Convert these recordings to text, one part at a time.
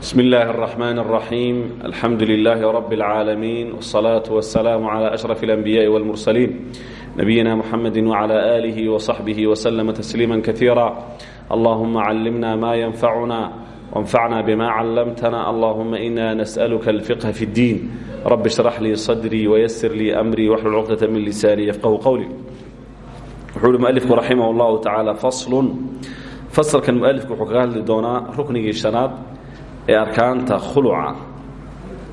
بسم الله الرحمن الرحيم الحمد لله رب العالمين والصلاة والسلام على أشرف الأنبياء والمرسلين نبينا محمد وعلى آله وصحبه وسلم تسليما كثيرا اللهم علمنا ما ينفعنا وانفعنا بما علمتنا اللهم إنا نسألك الفقه في الدين رب اشرح لي صدري ويسر لي أمري واحلل عقدة من لساني يفقه قولي وحول المؤلف رحمه الله تعالى فصل فصل كان مؤلفku wuxuu kaga hadli doonaa ruknigii shanaad ee arkaanta khuluca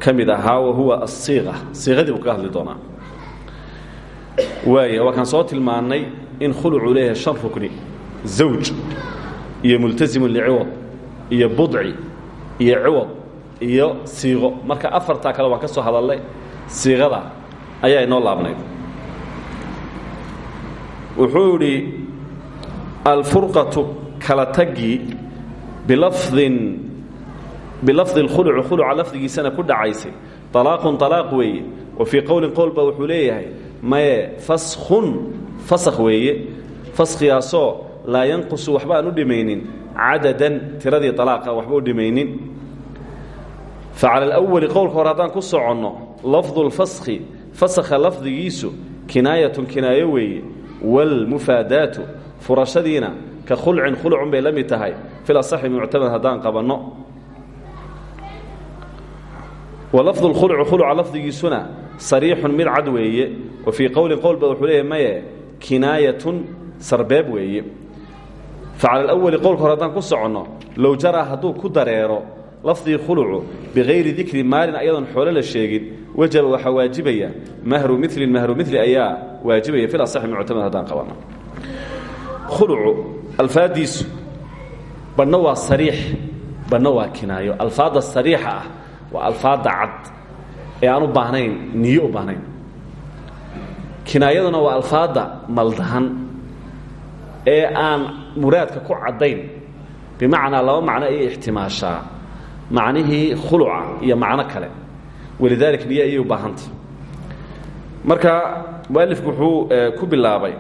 ka mid ahaa wahuwa asiiqa siiqadii buu kaga hadli doonaa. Waaya waa kaan soo tilmaannay in khulucuu leeyahay shan rukni zawj iyo multasimun liciwad iyo budci iyo ciwad iyo siiqo marka afartaa kale waan ka soo hadalnay siiqada ayaa inoo laabnayd. Wuxuu idhi alfurqatu kala tagii bilafdin bilafdi اlkhuluc khuluca lafdigiisana ku dhacaysay. Alaaqun alaaq weeye. Wa fii qowlin qowlba wuxuu leeyahay maye faskun fasakh weeye. Faskhigaasoo laa yanqusu waxba aan u dhimaynin. Cadadan tiradii alaaqa waxba u dhimaynin. Facala alwali qowlka hore haddaan ku soconno lafdu lfaskhi fasakha lafdigiisu kinaayatun kinaayo weeye. Waalmufaadaatu furashadiina ka khulcin khulucun bay la mid tahay. Filasaxi muctamad walafdu lkhulcu khuluca lafdigiisuna sariixun mid cad weeye. Wa fii qowlin qowlba wuxuu leeyahy maye kinaayatun sarbeeb weeye. Facala alawali qowlka hore haddaan ku soconno low jaraa hadduu ku dareero lafdii khulucu bikayri dikri maalin ayadoon xoolo la sheegin wajaba waxaa waajibaya mahru milin mahru mili ayaa waajibaya fil asaxi muctamad haddaan qabanno. Khulucu alfaaddiisu waa alfaadda cad ee aan u niyo u baahnayn. Waa alfaadda maldahan ee aan muraadka ku caddayn. Bimacnaa laba macno ayay ixtimaashaa. Macnihii khuluca iyo macno kale. Walidaalika niyo ayay u baahantay marka mualifku wuxuu ku bilaabay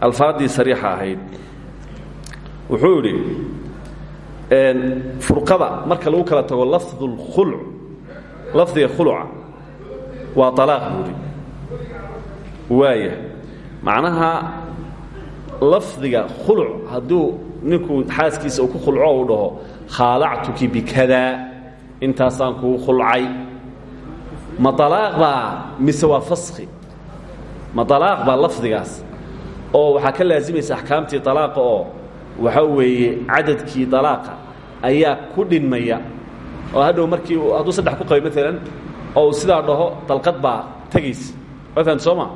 alfaaddii sariixa ahayd. Wuxuu idhi furada marka lagu kala tago lafdulkhulc lafdiga khulca waa alaaq buuri. Waaya macnaha lafdiga khulc hadduu ninkuu xaaskiisa uu ku khulco uu dhaho khaalactuki bikadaa intaasaan kuu khulcay. Ma alaaq baa mise waa ma alaaq baa lafdigaas? Oo waxaa ka laazimaysa axkaamtii alaaqa waxaa weeye cadadkii dalaaqa ayaa ku dhinmaya. Oo hadhow markii hadduu saddex ku qabay maalan oo sidaa dhaho dalqad baa tegaysa waa fahamta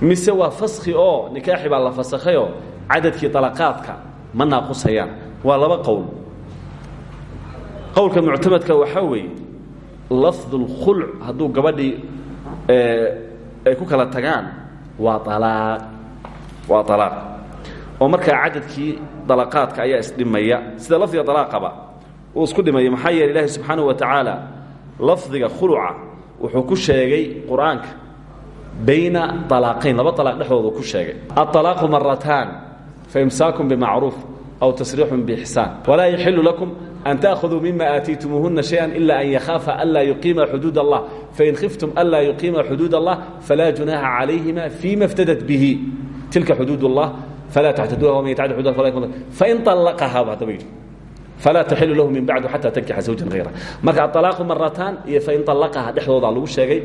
mise waa faskhi oo nikaaxi baa la fasakhayoo cadadkii dalaqaadka ma naaqusayaan? Waa laba qowl. Qowlka muctamadka waxaa weeye lafdu اlkhulc hadduu gabadhii ay ku kala tagaan waa alaaq waa alaaq oo markaa cadadkii dalaqaadka ayaa isdhimaya sida lafdiga dalaaqaba uu isku dhimaya maxaa yeele ilaahi subxaanahu wa tacaala lafdiga khuluca wuxuu ku sheegay qur-aanka bayna alaaqayn laba alaaq dhexdoodu ku sheegay aalaaqu marataan faimsaakun bimacruuf aw tasriixun biixsaan walaa yaxilu lakum an taأkhuduu mima aatiitumuuhuna shayئa ila an yakhaafa anlaa yuqiima xuduud allah fain khiftum anlaa yuqiima xuduud allah falaa junaaxa calayhima fima iftadat bihi tilka xuduud اllah فلا تcتدوها ومن يتعد حدود فلا فإن طلقها bu hadaba yidhi فلا تحل له من بعد حتى تنكxa زوجا غيره marka الطلاق مرتان iyo فإن طلقها dhexdooda lagu sheegay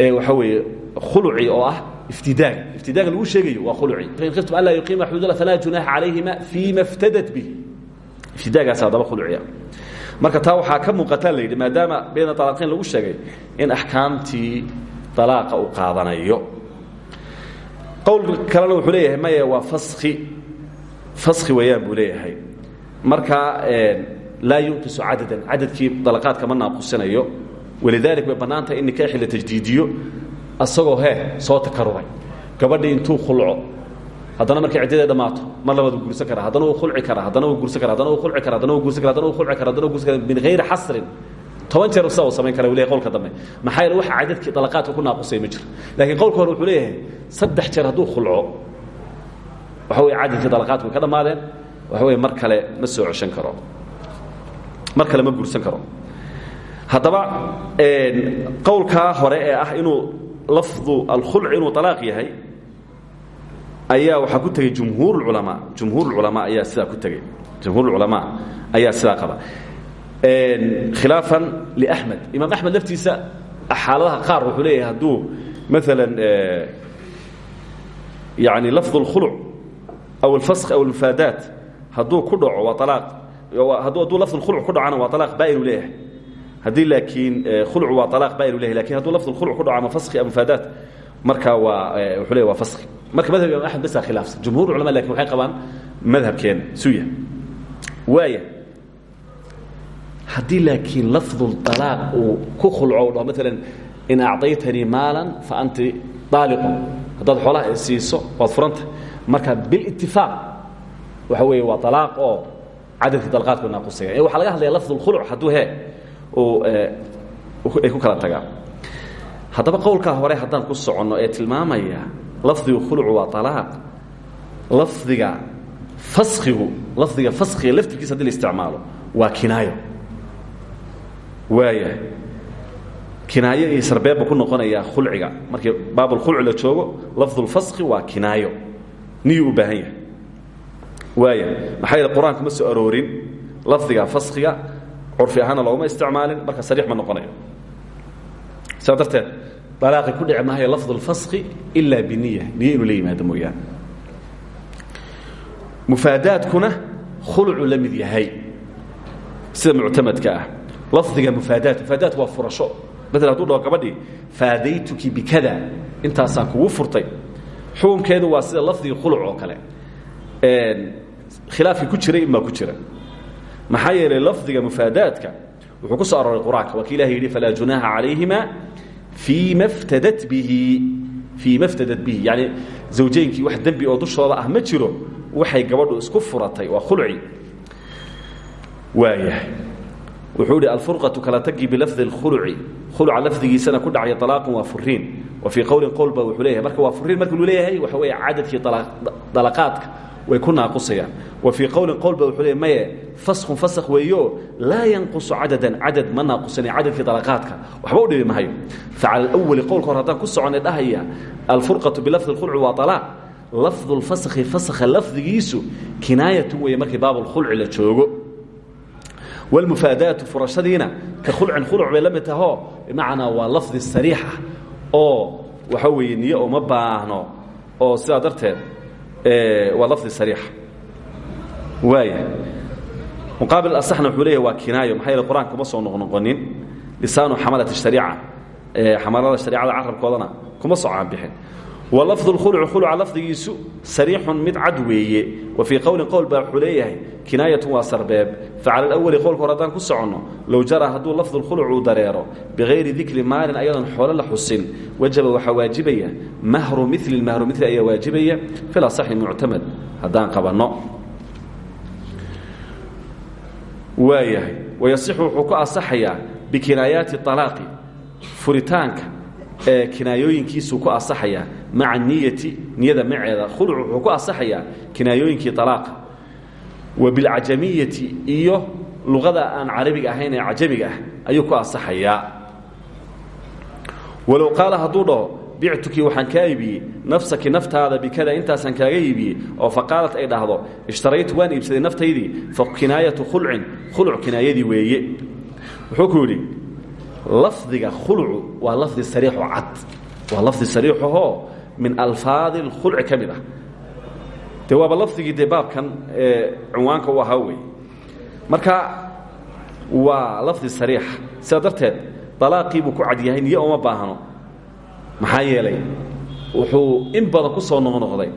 waxa weeye khلعي oo ah افتidاag افتidاag lagu sheegayo waa khلعي فإن خفتم ألا يقيma حدود الله فلا جuناaح عليهما فيma افتدت به افتidاagaas hadaba khلعiya marka taa waxaa ka muuqataa la yidhi maadaama bayna طلاقayn lagu sheegay in أحkaamtii طaلاaqa uu qaadanayo qowl kalena wuxuu leeyahay maya waa faski faski weeyaan buu leeyahay. Marka laa yunqisu cadadan. Cadadkii dalaqaadka ma naaqusinayo walidalik way bannaantahay in nikaaxi la tajdiidiyo asagoo hee soo takaruray. Gabadhii intuu khulco haddana markay ciddadee dhammaato mar labaad uu guursan karaa. Haddana uu khulci karaa haddana uu guursan kara haddana uu khulci kara haddana uu guursan kara haddana uu khulci kara haddana uu guursan kara min hayri xasrin toban jeer sida uu samayn kara leeyahay qowlka dambe. Maxaa yeele waxa cadadkii dalaqaadka ku naaqusay ma jiro laakiin qowlka hore wuxuu leeyahay saddex jeer hadduu khulco waxa weye cadadkii dalaqaadku way ka dhammaadeen waxa weye mar kale ma soo ceshan karo. Mar kale ma guursan karo. Haddaba qowlkaa hore ee ah inuu lafdu alkhulc inuu alaaq yahay ayaa waxaa ku tegey jumhuur culamaa jumhuur culamaa ayaa sidaa ku tegey jumhuur culamaa ayaa sidaa qaba khilaafan liaxmed imaam axmed laftiisa xaaladaha qaar wuxuu leeyahay hadduu maalan yani lafd اlkhulc aw alfask aw almufaadaat hadduu ku dhaco waa alaaq hadduu lafd اlkhulc ku dhacana waa alaaq baa-inu leeyahay haddii laakiin khulcu waa alaaq baa-inu leyahay lakin hadduu lafd اlkhulc ku dhaco ama faski ama mufaadaat marka waa wuxuu leeyahy waa faski marka madhab imam axmed basa khilaafsan jumhur culama lakin waxay qabaan madhabkeena suya waaya haddii laakiin lafdu alaaq uu ku khulco dhaho in acطaytanii maalan fa anti aaliqun haddaad xoolaha siiso waad furanta. Marka bilitifaaq waxa weeye waa alaaq oo cadadkii dalqaadku naaqusaya waxaa laga hadlaya lafd اlkhulc hadduu he ay ku kala tagaan haddaba qowlkaa hore haddaan ku soconno ee tilmaamaya lafdigu khulcu waa alaaq lafdiga faskigu lafdiga faskiga laftirkiisa haddii isticmaalo waa kinaayo waaya kinaayo iyo sarbeebba ku noqonayaa khulciga. Markii baabulkhulci la joogo lafdulfaski waa kinaayo. Niyuu u baahan yahay. Waaya maxaa yeele qur'aanku ma soo aroorin. Lafdiga faskiga curfi ahaana looguma isticmaalin marka sariix ma noqonayo. Sidaa darteed alaaqi ku dhici maayo lafd اlfaski ila biniya niyo inuu la yimaado mooyaane. Mufaadaadkuna khulcu la mid yahay. Sida muctamadka ah lafdiga mufaadaat mufaadaat waa furasho. Maala haduu dhaho gabadhii faadaytuki bikada. Intaasaan kugu furtay. Xukunkeedu waa sida lafdiga khuluc oo kale. Khilaafkii ku jiray inbaa ku jira. Maxaa yeelay lafdiga mufaadaadka wuxuu ku soo arooray qur'aanka. Waa ki ilahi yidhi falaa junaaha calayhima fii ma ftadat bihi. Fii ma ftadat bihi. Yani zawjeynkii wax dembi oo dushooda ah ma jiro waxay gabadhu isku furatay. Waa khulci waayahay wuxuu hi alfurqaةu kala tagi bilafdi اkhulci khulca lafdigiisana ku dhacay طalaaqun waa furiin wa fii qowlin qowl ba wuxuu leeyahay marka waa furiin marka luu leeyahay waxa weeye cadadkii dalaqaadka way ku naaqusayaan wa fii qowlin qowl ba wuxuu leeyahy maye faskun fask weeyo laa yanqusu cadadan cadad ma naaqusani cadadkii dalaqaadka waxba u dhibi mahayo facala اlأwali qowlka hor haddaan ku soconay dhahaya alfurqaةu bilafdi اkhulci waa طalaaq lafdu اlfaskhi faskha lafdigiisu kinaayatu weeye markii baab اlkhulci la joogo wlmufaadaatu furashadiina ka khulcin khuluc bay la mid tahoo bimacnaa waa lafdi sariix ah oo waxa weeye niyo uma baahno oo sidaa darteed waa lafdi sariixa waaya muqaabil asaxna wuxuu leeyahy waa kinaayo maxaa yeele qur'aanka kuma soo noqnoqonin lisaanu xamalat shariica xamalada shariicada carabkoodana kuma soo caanbixin walafdu lkhulcu khulca lafdigiisu sariixun mid cad weeye. Wa fii qowlin qowl baa wuxuu leeyahay kinaayatun waa sarbeeb. Facala alawali qowlka hore ku soconno low jara hadduu lafdu lkhuluc uu dareero bikayri dikri maalin ayadoon xoolo la xusin wajaba waxaa waajibaya mahru mili mahru mili ayaa waajibaya fil asaxi muctamad. Haddaan qabanno. Waayahay wayasixu wuxuu ku asaxayaa bikinaayaati alaaqi furitaanka kinaayooyinkiisuu ku asaxayaa maca niyati niyada maceeda khuluc wuxuu ku asaxayaa kinaayooyinkii alaaqa wa bilcajamiyati iyo luqada aan carabiga ahayn ee cajamiga ah ayuu ku asaxayaa walow qaala hadduu dhaho bictuki waxaan kaa nafsaki naftaada bikada intaasaan kaaga iibiyey oo faqaalat ay dhahdo ishtaraytu waan iibsaday naftaydii fa kinaayatu khulcin khuluc kinaayadii weeye. Wuxuu ku yidhi lafdiga khulcu waa lafdi sariixo cad waa lafdi sariixahoo min alfaadi اlkhulci ka mid ah de waaba lafdigii dee baabkan cinwaanka u ahaa wey marka waa lafdi sariixa sidaa darteed dalaaqii buu ku cad yahay niyo uma baahno maxaa yeelay wuxuu in badan ku soo noqnoqday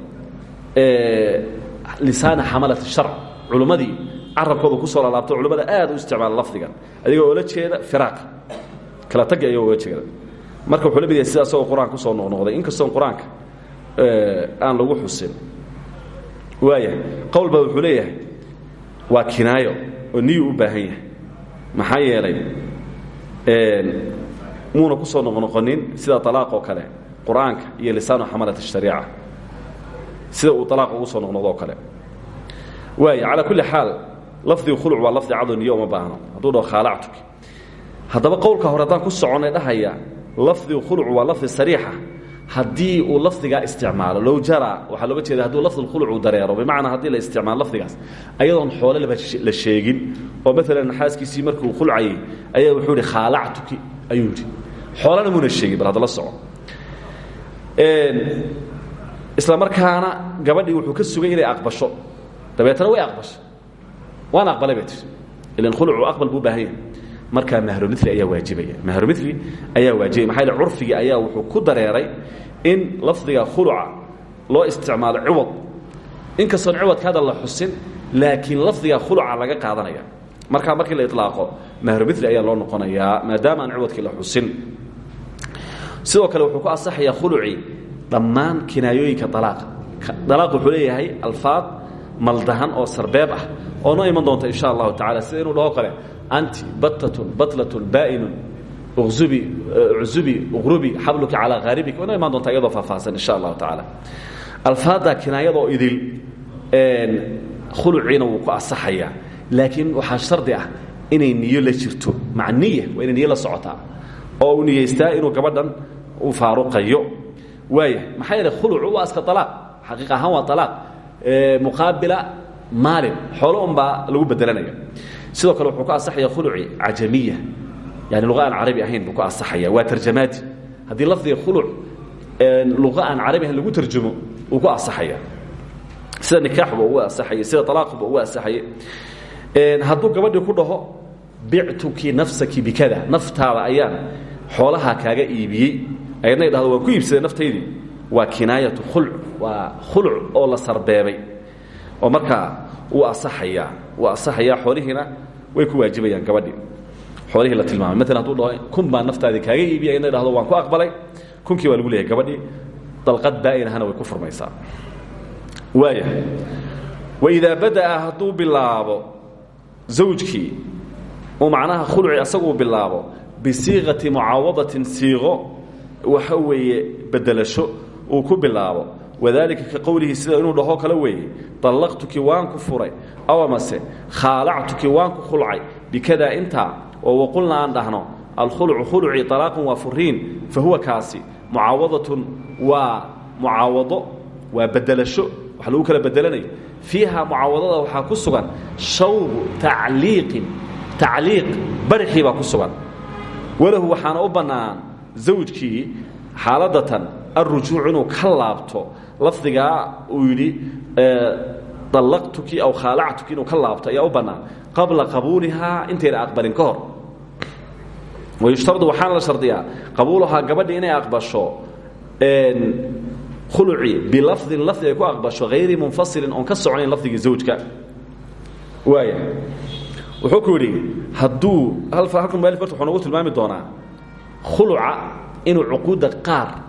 lisaana xamalat الsharc culimmadii carabkooda kusoo lalaabto culimmada aad u isticmaala lafdigan adigoo oola jeeda firaaqa kala tagi ayagoo oga jeeda marka wuxuu la mid yahay sida asagoo qur'aanka ku soo noqnoqday inkastoon qur'aanka aan lagu xusin. Waayahay qowl baa wuxuu leeyahay waa kinaayo oo niyuu u baahan yahay. Maxaa yeelay muuna ku soo noqnoqonin sida alaaq oo kale qur'aanka iyo lisaanu xamalat الshariica sida uu alaaq ugu soo noqnoqdo kale. Waaya calaa kulli xaal lafdiga khuluc waa lafdi cado niyo uma baahno hadduu dhaho khaalactuki haddaba qowlka hore haddaan ku soconay dhahaya lafdigu khuluc waa lafdi sariixa. Haddii uu lafdigaa isticmaalo low jara waxaa looga jeeda hadduu lafd khuluc uu dareero. Bimacnaa haddii la isticmaalo lafdigaas ayadoon xoole la sheegin. Oo maalan xaaskiisii markuu khulcayay ayaa wuxuu ihi khaalactuki ayuu yidhi. Xoolana muuna sheegin bal hadda la soco. Isla markaana gabadhii wuxuu ka sugay inay aqbasho. Dabeetana way aqbashay. Waan aqbalay bay tii ilan aqbal buu baahan markaa mahromili ayaa waajibaya. Mahromili ayaa waajibaya. Maxaa curfigii ayaa wuxuu ku dareeray in lafdiga khuluca loo isticmaalo ciwad inkastoon ciwadka hadda la xusin laakiin lafdiga khuluca laga qaadanaya. Markaa markii la ilaaqo mahromili ayaa loo noqonayaa maadaama aan ciwadkii la xusin. Sidoo kale wuxuu ku asaxayaa khulucii dhammaan kinaayooyinka alaaqa alaaq wuxuu leeyahay alfaad maldahan oo sarbeeb ah oo noo iman doonta insha allahu tacala sida inuu dhaho kale anti battatun batlatun baa'inun uzubi uzubi uqrubi xabluki calaa haaribiki noo imaan doonta iyadoo faahfaahsan insha allahu tacaala alfaadda kinaayadoo idil khuluciina wuu ku asaxayaa laakiin waxaa shardi ah inay niyo la jirto maca niya waa inay niyo la socotaa oo uu niyeystaa inuu gabadhan uu faaruqayo waaya maxaa yeele khulucu waa iska alaaq xaqiiq ahaan waa alaaq muqaabila maalin xoolo unbaa lagu bedelanaya sidoo kale wuxuu ku asaxaya khuluci cajamiya yani luqa aan carabi ahayn buu ku asaxaya waa tarjamaadi haddii lafdiga khuluc luqa aan carabi ahayn lagu tarjumo wuu ku asaxaya sida nikaaxuba ugu asaxaye sida alaaquba ugu asaxaye hadduu gabadhii ku dhaho bictuki nafsaki bikada naftaada ayaan xoolahaa kaaga iibiyey. Ayadna dhahdo waan ku iibsaday naftaydii. Waa kinaayatu khulc waa khuluc oo la sarbeebay oo markaa wuu asaxayaa wuu asaxayaa xoolihiina way ku waajibayaan gabadhii. Xoolihii la tilmaamay. Maalan haduu dhaho kun baan naftaadii kaaga iibiyay ayadna dhahdo waan ku aqbalay. Kunkii waa lagu leeyahay gabadhii. Dalqad baa'inahana way ku furmaysaa. Waaya waidaa bada'a hadduu bilaabo zawjkii uu macnaha khulci asaguu bilaabo bisiiqati mucaawadatin siiqo waxa weeye bedelasho uu ku bilaabo wadalika ka qowlihi sida inuu dhaho kale weeye dallaqtuki waan ku furay aw amase khaalactuki waan ku khulcay bikadaa intaa oo waqulna aan dhahno alkhulcu khuluci alaaqun waa furiin fa huwa kaasi mucaawadatun waa mucaawado waa bedelasho wax lagu kala bedelanayo fiiha mucaawadada waxaa ku sugan shawbu tacliiqin tacliiq barxii baa ku sugan. Walahu waxaana u bannaan zawjkii xaaladatan alrujuuc inuu ka laabto lafdigaa uu yidhi dallaqtuki aw khaalactuki inuu ka laabto ayaa u bannaan qabla qabuulihaa intayna aqbalin ka hor wayushtaradu waxaana la shardiyaa qabuuluhaa gabadhi inay aqbasho khuluci bilafdin lafdi ay ku aqbasho hayri munfasilin oon ka soconayn lafdigii zawjka waaya wuxuu ku yidhi hadduu halkan mualif barta wuxuu nagu tilmaami doonaa khuluca inuu cuquudda qaar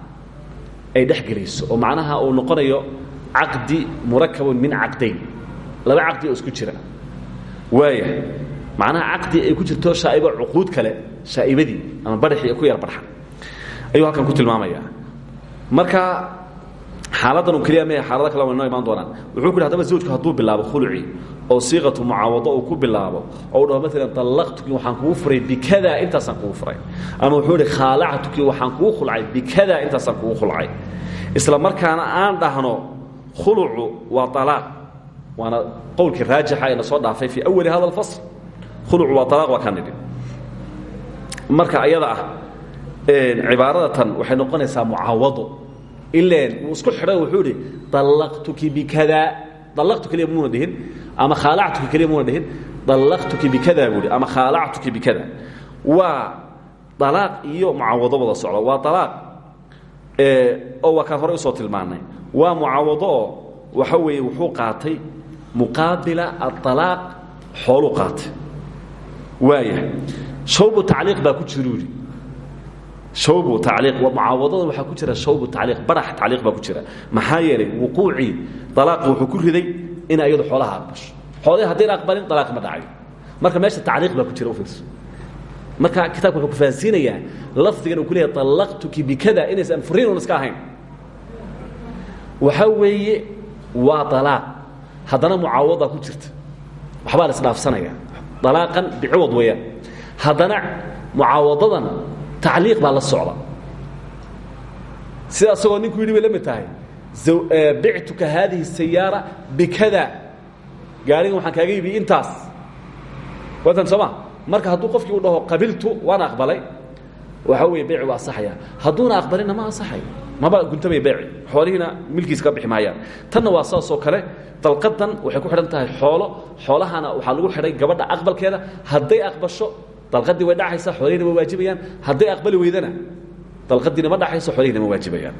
ay dhex gelayso oo macnaha uu noqonayo caqdi murakabun min caqdayn. Laba caqdi oo isku jira. Waaya macnaha caqdi ay ku jirto shaa'ibo cuquud kale shaa'ibadii ama barxii ku yar barxa ayuu halkan ku tilmaamayaa marka xaaladan u keliya mee xaalado kale way noo imaan doonaan. Wuxuu ku yidhi hadaba zawjku hadduu bilaabo khuluci oo siiqatu mucaawado uu ku bilaabo. Oo u dhaho maalan dallaqtuki waxaan kugu furay bikadaa intaasaan kugu furay. Ama wuxuu idhi khaalactuki waxaan kugu khulcay bikadaa intaasaan kugu khulcay. Isla markaana aan dhahno khulucu waa alaaq waana qowlkii raajixa ee na soo dhaafay fii awali hada alfasl. Khulucu waa alaaq waa kaan nidhi marka ayada ah cibaaradatan waxay noqonaysaa mucaawado. Ileen wuu isku xidhay wuxuu idhi dallaqtuki bikadaa dallaqtu keliya muuna dhihin ama khaalactuki keliya muuna dhihin dallaqtuki bikadaa buu ihi ama khaalactuki bikada. Waa dalaaq iyo mucaawado wada socda. Waa dalaaq oo waa kaan horey u soo tilmaanay. Waa mucaawado oo waxa weeye wuxuu qaatay muqaabila aalaaq xooluu qaatay. Waaya shawbu tacliiq baa ku jiru yidhi shawbu tacliiq mucaawadadan waxaa ku jira shawbu tacliiq barax tacliiq baa ku jira. Maxaa yeelay wuquucii dalaaqi wuxuu ku riday ina iyadu xoolaha aqbasho xoolihii haddayna aqbalin dalaaq ma dhacayo marka meesha tacliiq baa ku jira u fiirso marka kitabka wuxuu ku fahansiinayaa lafdigan uu ku leeyahay dallaqtuki bikada inaysan furiin un iska ahayn. Waxaa weeye waa dalaaq. Haddana mucaawada ku jirta. Waxbaa la isdhaafsanaya dalaaqan biciwad weeyaan. Haddana mucaawadadan tacliiq baa la socda. Sida asagoo ninku yidhi bay la mid tahay bictuka haadihi sayaara bikada. Gaarigan waxaan kaaga iibiyey intaas. Watan sooma marka hadduu qofkii u dhaho qabiltu waan aqbalay. Waxa weeye beyci waa asaxaya hadduuna aqbalina ma asaxayo maba guntamaya beyci xoolihiina milkiisa ka bixi maayaan. Tanna waa saas oo kale dalqadan waxay ku xidhan tahay xoolo. Xoolahana waxaa lagu xidhay gabadha aqbalkeeda. Hadday aqbasho dalqadii way dhacaysa xoolihina ma waajibayaan. Hadday aqbali weydana dalqadiina ma dhacayso xoolihina ma waajibayaan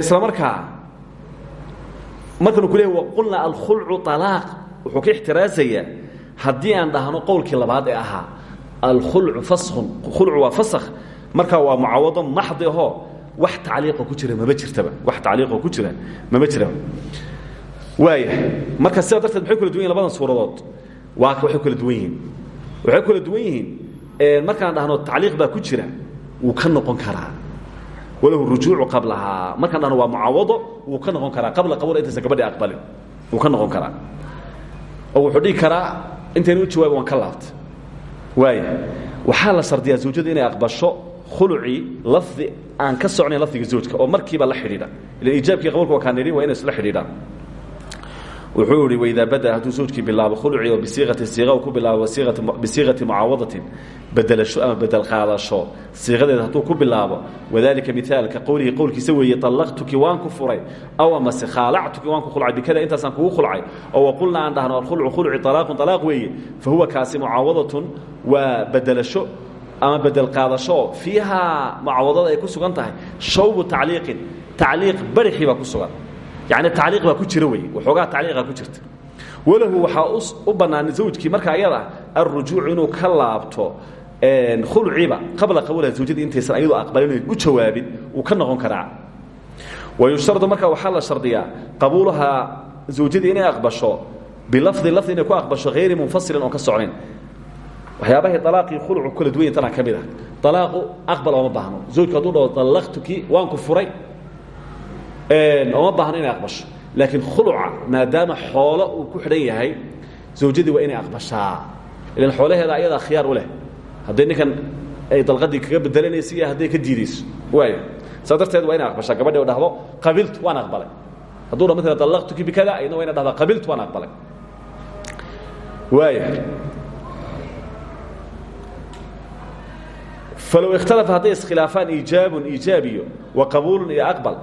isla markaa markanu ku leeyahy waqulna alkhulcu alaaq wuxuu ka ixtiraasayaa haddii aan dhahno qowlkii labaad ee ahaa alkhulcu faskun khulcu waa fasakh markaa waa mucaawado maxdi ahoo wax tacliiqo ku jira mama jirtaba. Wax tacliiqoo ku jira mama jiraba waaya marka sidaa darteed maxay kala duwan yihiin labadan suuradood. Waa waxay kala duwan yihiin. Waxay kala duwan yihiin markaan dhahno tacliiq baa ku jira wuu ka noqon karaa. Walahu rujuucu qablahaa markaan dhahno waa mucaawado wuu ka noqon karaa. Qabla qabul intaysan gabadhi aqbalin wuu ka noqon karaa. Oo wuxuu dhihi karaa intayna u jawaaba waan ka laabtay. Waaya waxaa la shardiyaa zawjadu inay aqbasho khulucii lafdi aan ka socnayn lafdiga zawjka oo markiiba la xidhiidha. Ilan iijaabkii qabulka waa kaan nidhi waa inay isla xidhiidhaan wuxuu ihi waidaa bada hadduu zawjkii bilaabo khulucii oo bisiiqati siiqa ku bilaabo bisiiqati mucaawadatin bedelasho ama bedel qaadasho siiqadeeda hadduu ku bilaabo wadalika miaalka qowlihi qowlkiisa weeye allaqtuki waan ku furay aw amase khaalactuki waan ku khulcay bikada intaasaan kugu khulcay oo waqulna aan dhahno alkhulcu khulci alaaqun alaaq weeye fa huwa kaasi mucaawadatun waa bedelasho ama bedel qaadasho fiihaa mucaawadada ay ku sugan tahay shawbu tacliiqin tacliiq barixii baa ku sugan yani tacliiq baa ku jira wey waxoogaa tacliiqa ku jirta. Walahu waxaa u bannaan zawjkii marka ayada alrujuuc inuu ka laabto khulciba qabla qawlaha zawjadii intaysan ayadoo aqbalin u jawaabin uu ka noqon karaa. Wayushtardu marka waxaa la shardiyaa qabuulahaa zawjadii inay aqbasho bilafdi lafdi inay ku aqbasho hayri munfasilin oon ka socnayn waxyaabahay alaaqii khulcu kala duwan tanaa ka mid ah. Alaaqu aqbal ooma baahno. Zawjku hadduu dhaho allaqtuki waan ku furay ooma baahno inay aqbasho. Laakiin khuluca maadaama xoolo uu ku xidhan yahay zawjadii waa inay aqbashaa. Ilan xoolaheeda ayadaa khiyaar u leh. Hadday ninkan ay dalqadii kaga bedelanaysa iyo hadday ka diidayso. Waaya saa darteed waa inay aqbashaa. Gabadhi o dhahdo qabiltu waan aqbalay. Hadduu dha maala dallaqtuki bikada ayadna waa ina dhahdaa qabiltu waan aqbalay. Waaya falow ikhtalafa hadday iskhilaafaan iijaabun iijaabiyo wa qabuulun iyo aqbal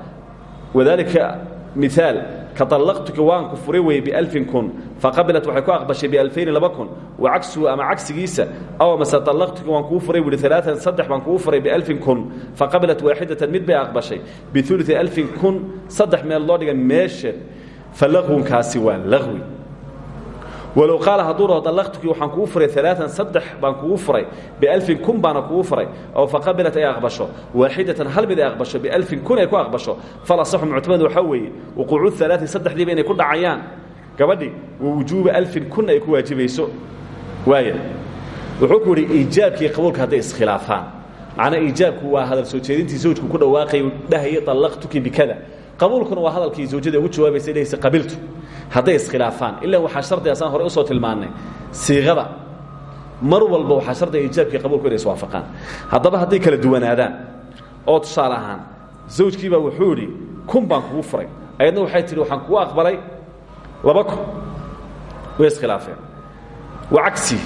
wadalika miaal ka allaqtuki waan ku furay weye bialfin kun faqabilat waxay ku aqbashay bialfayni laba kun wa cagsuhu ama cagsigiisa aw mase allaqtuki waan kuu furay buhi alaaan saddex baan kuu furay bialfin kun faqabilat waaxidatan mid bay aqbashay. Biuli alfin kun saddex meel loo dhiga meesheed fa laqwunkaasi waa laqwi walow qaala hadduu dhaho dallaqtuki waxaan kugu furay alaaan saddex baan kugu furay bialfin kun baana kugu furay oo faqabilat ay aqbasho waaxidatan hal mid ay aqbasho bialfin kun ay ku aqbasho falasaxu muctamad waxaa weeye wuquucu alaai saddexdiiba inay ku dhacayaan gabadhi wa wujuuba alfin kun ay ku waajibayso waaya wuxuu ku yidhi iijaabkii qabuulka hadday iskhilaafaan macnaa iijaabku waa hadal soo jeedintii zawjku ku dhawaaqay dhahaya dallaqtuki bikada qabuulkuna waa hadalkii zawjada ugu jawaabaysa dhahaysa qabiltu hadday iskhilaafaan. Ilaa waxaa shardiga saan hore u soo tilmaannay siiqada mar walba waxaa shardiga iijaabkii qabuulku inay iswaafaqaan. Haddaba hadday kala duwanaadaan oo tusaale ahaan zawjkiibaa wuxuu idhi kun baan kugu furay. Ayadna waxay tihi waxaan kugu aqbalay laba kun. Way iskhilaafeen. Waa cagsi.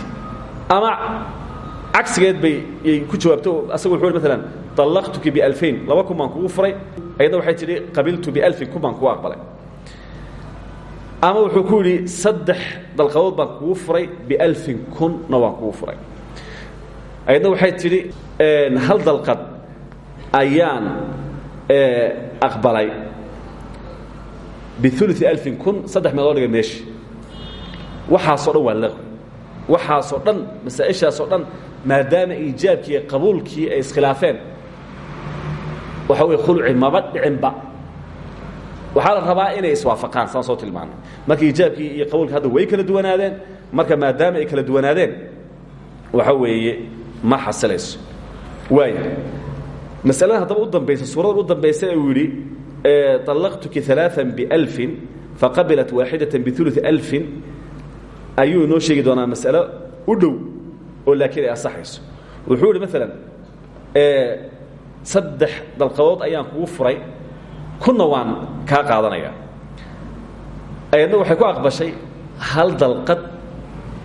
Ama cagsigeed bay yay ku jawaabto asagu wuxuu hi maalan dallaqtuki bialfayn laba kun baan kugu furay. Ayadna waxay tidhi qabiltu bialfin kun baan kugu aqbalay ama wuxuu ku yidhi saddex dalqadood baan kugu furay bialfin kunna waan kugu furay. Ayadna waxay tidhi hal dalqad ayaan aqbalay. Biuli alfin kun saddex meel loo dhiga meeshi. Waxaasoo dhan waa laqwi. Waxaasoo dhan masaa-ishaasoo dhan maadaama iijaabkii qabuulkii ay iskhilaafeen waxa wey khulci maba dhicinba waxaa la rabaa inay iswaafaqaan saan soo tilmaanay marka iijaabkii iyo qabuulka hadda way kala duwanaadeen marka maadaama ay kala duwanaadeen waxa weeye ma xasilayso waaya masalada haddaba u dambaysa suurada u dambaysa ee uu yidhi طallaqtuki ثaلaaثa بألفin faqabilat waaxidaة biثuluثi ألفin ayuu inoo sheegi doonaa masalo u dhow oo laakiin ay asaxayso wuxuu ihi maalan saddex dalqadood ayaan kugu furay kuna waan kaa qaadanaya. Ayadna waxay ku aqbashay hal dalqad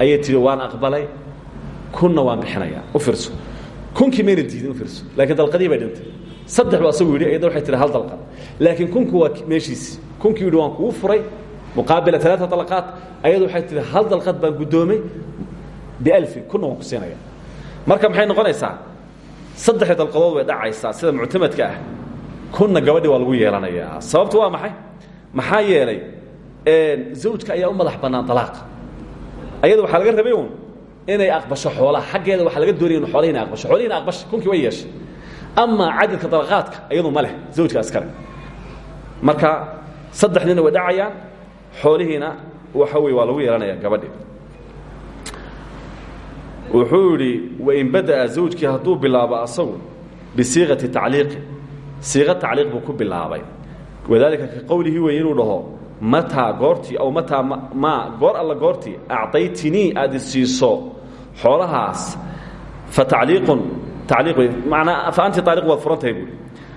ayay tihi waan aqbalay. Kunna waan bixinaya. U fiirso. Kunkii mayna diidin u fiirso. Laakiin dalqadihii bay dhintay. Saddex buu asagu yidhi ayadna waxay tihi hal dalqad. Laakiin kunku waa meeshiisi. Kunkii yidhi waan kugu furay muqaabila alaaa dalaqaat ayadu waxay tihi hal dalqad baan guddoomay bialfin kunna waan ku siinaya marka maxay noqonaysaa? Saddexda dalqadood way dhacaysaa sida muctamadka ah kunna gabadhi waa lagu yeelanayaa sababtu waa maxay? Maxaa yeelay zawjka ayaa u madax bannaan dalaaqa ayada waxaa laga rabay un inay aqbasho xoolaha xaggeeda waxaa laga doonaya inu xoolahi inay aqbasho. Xoolihina aqbasha kunkii way yeeshay amaa cadadka dalaqaadka iyadu ma leh zawjka askale marka saddexdiina way dhacayaan xoolihiina waxa weye waa lagu yeelanaya gabadhi. Wuxuu yidhi wain bada'a zawjkii hadduu bilaabo asagu bisiiqati tacliiqi siiqa tacliiq buu ku bilaabay. Wadaalika ka qowlihii wey inuu dhaho mataa goortii aw mataa maa goor alla goortii acdaytinii aad isiiso xoolahaas fa tacliiqun tacliiq wey manaa fa anti taaliq waad furantahay buui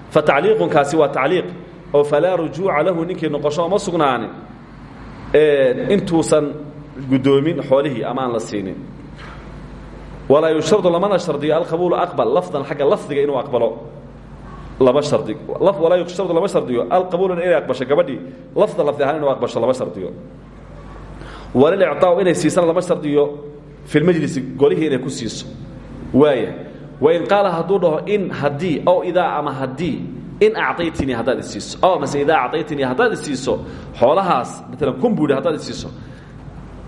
fa tacliiqunkaasi waa tacliiq oo falaa rujuuca lahu ninkii noqosho oma sugnaanin intuusan guddoomin xoolihii ama la siinin. Walaa yushtardu lamana shardiyo alqabuulu aqbal lafdan xagga lafdiga inuu aqbalo lama hardig walaa yushtardu lama shardiyo alqabuulna inay aqbasho gabadhii lafda lafdi ahaan inu aqbasho lama shardiyo walilicطaaw inay siisana lama shardiyo filmajlisi golihii inay ku siiso. Waaya wain qaala hadduu dhaho in haddii ow idaa ama haddii in acaytinii haddaad isiiso o mase idaa acaytinii haddaad isiiso xoolahaas maalan kun buuhi haddaad isiiso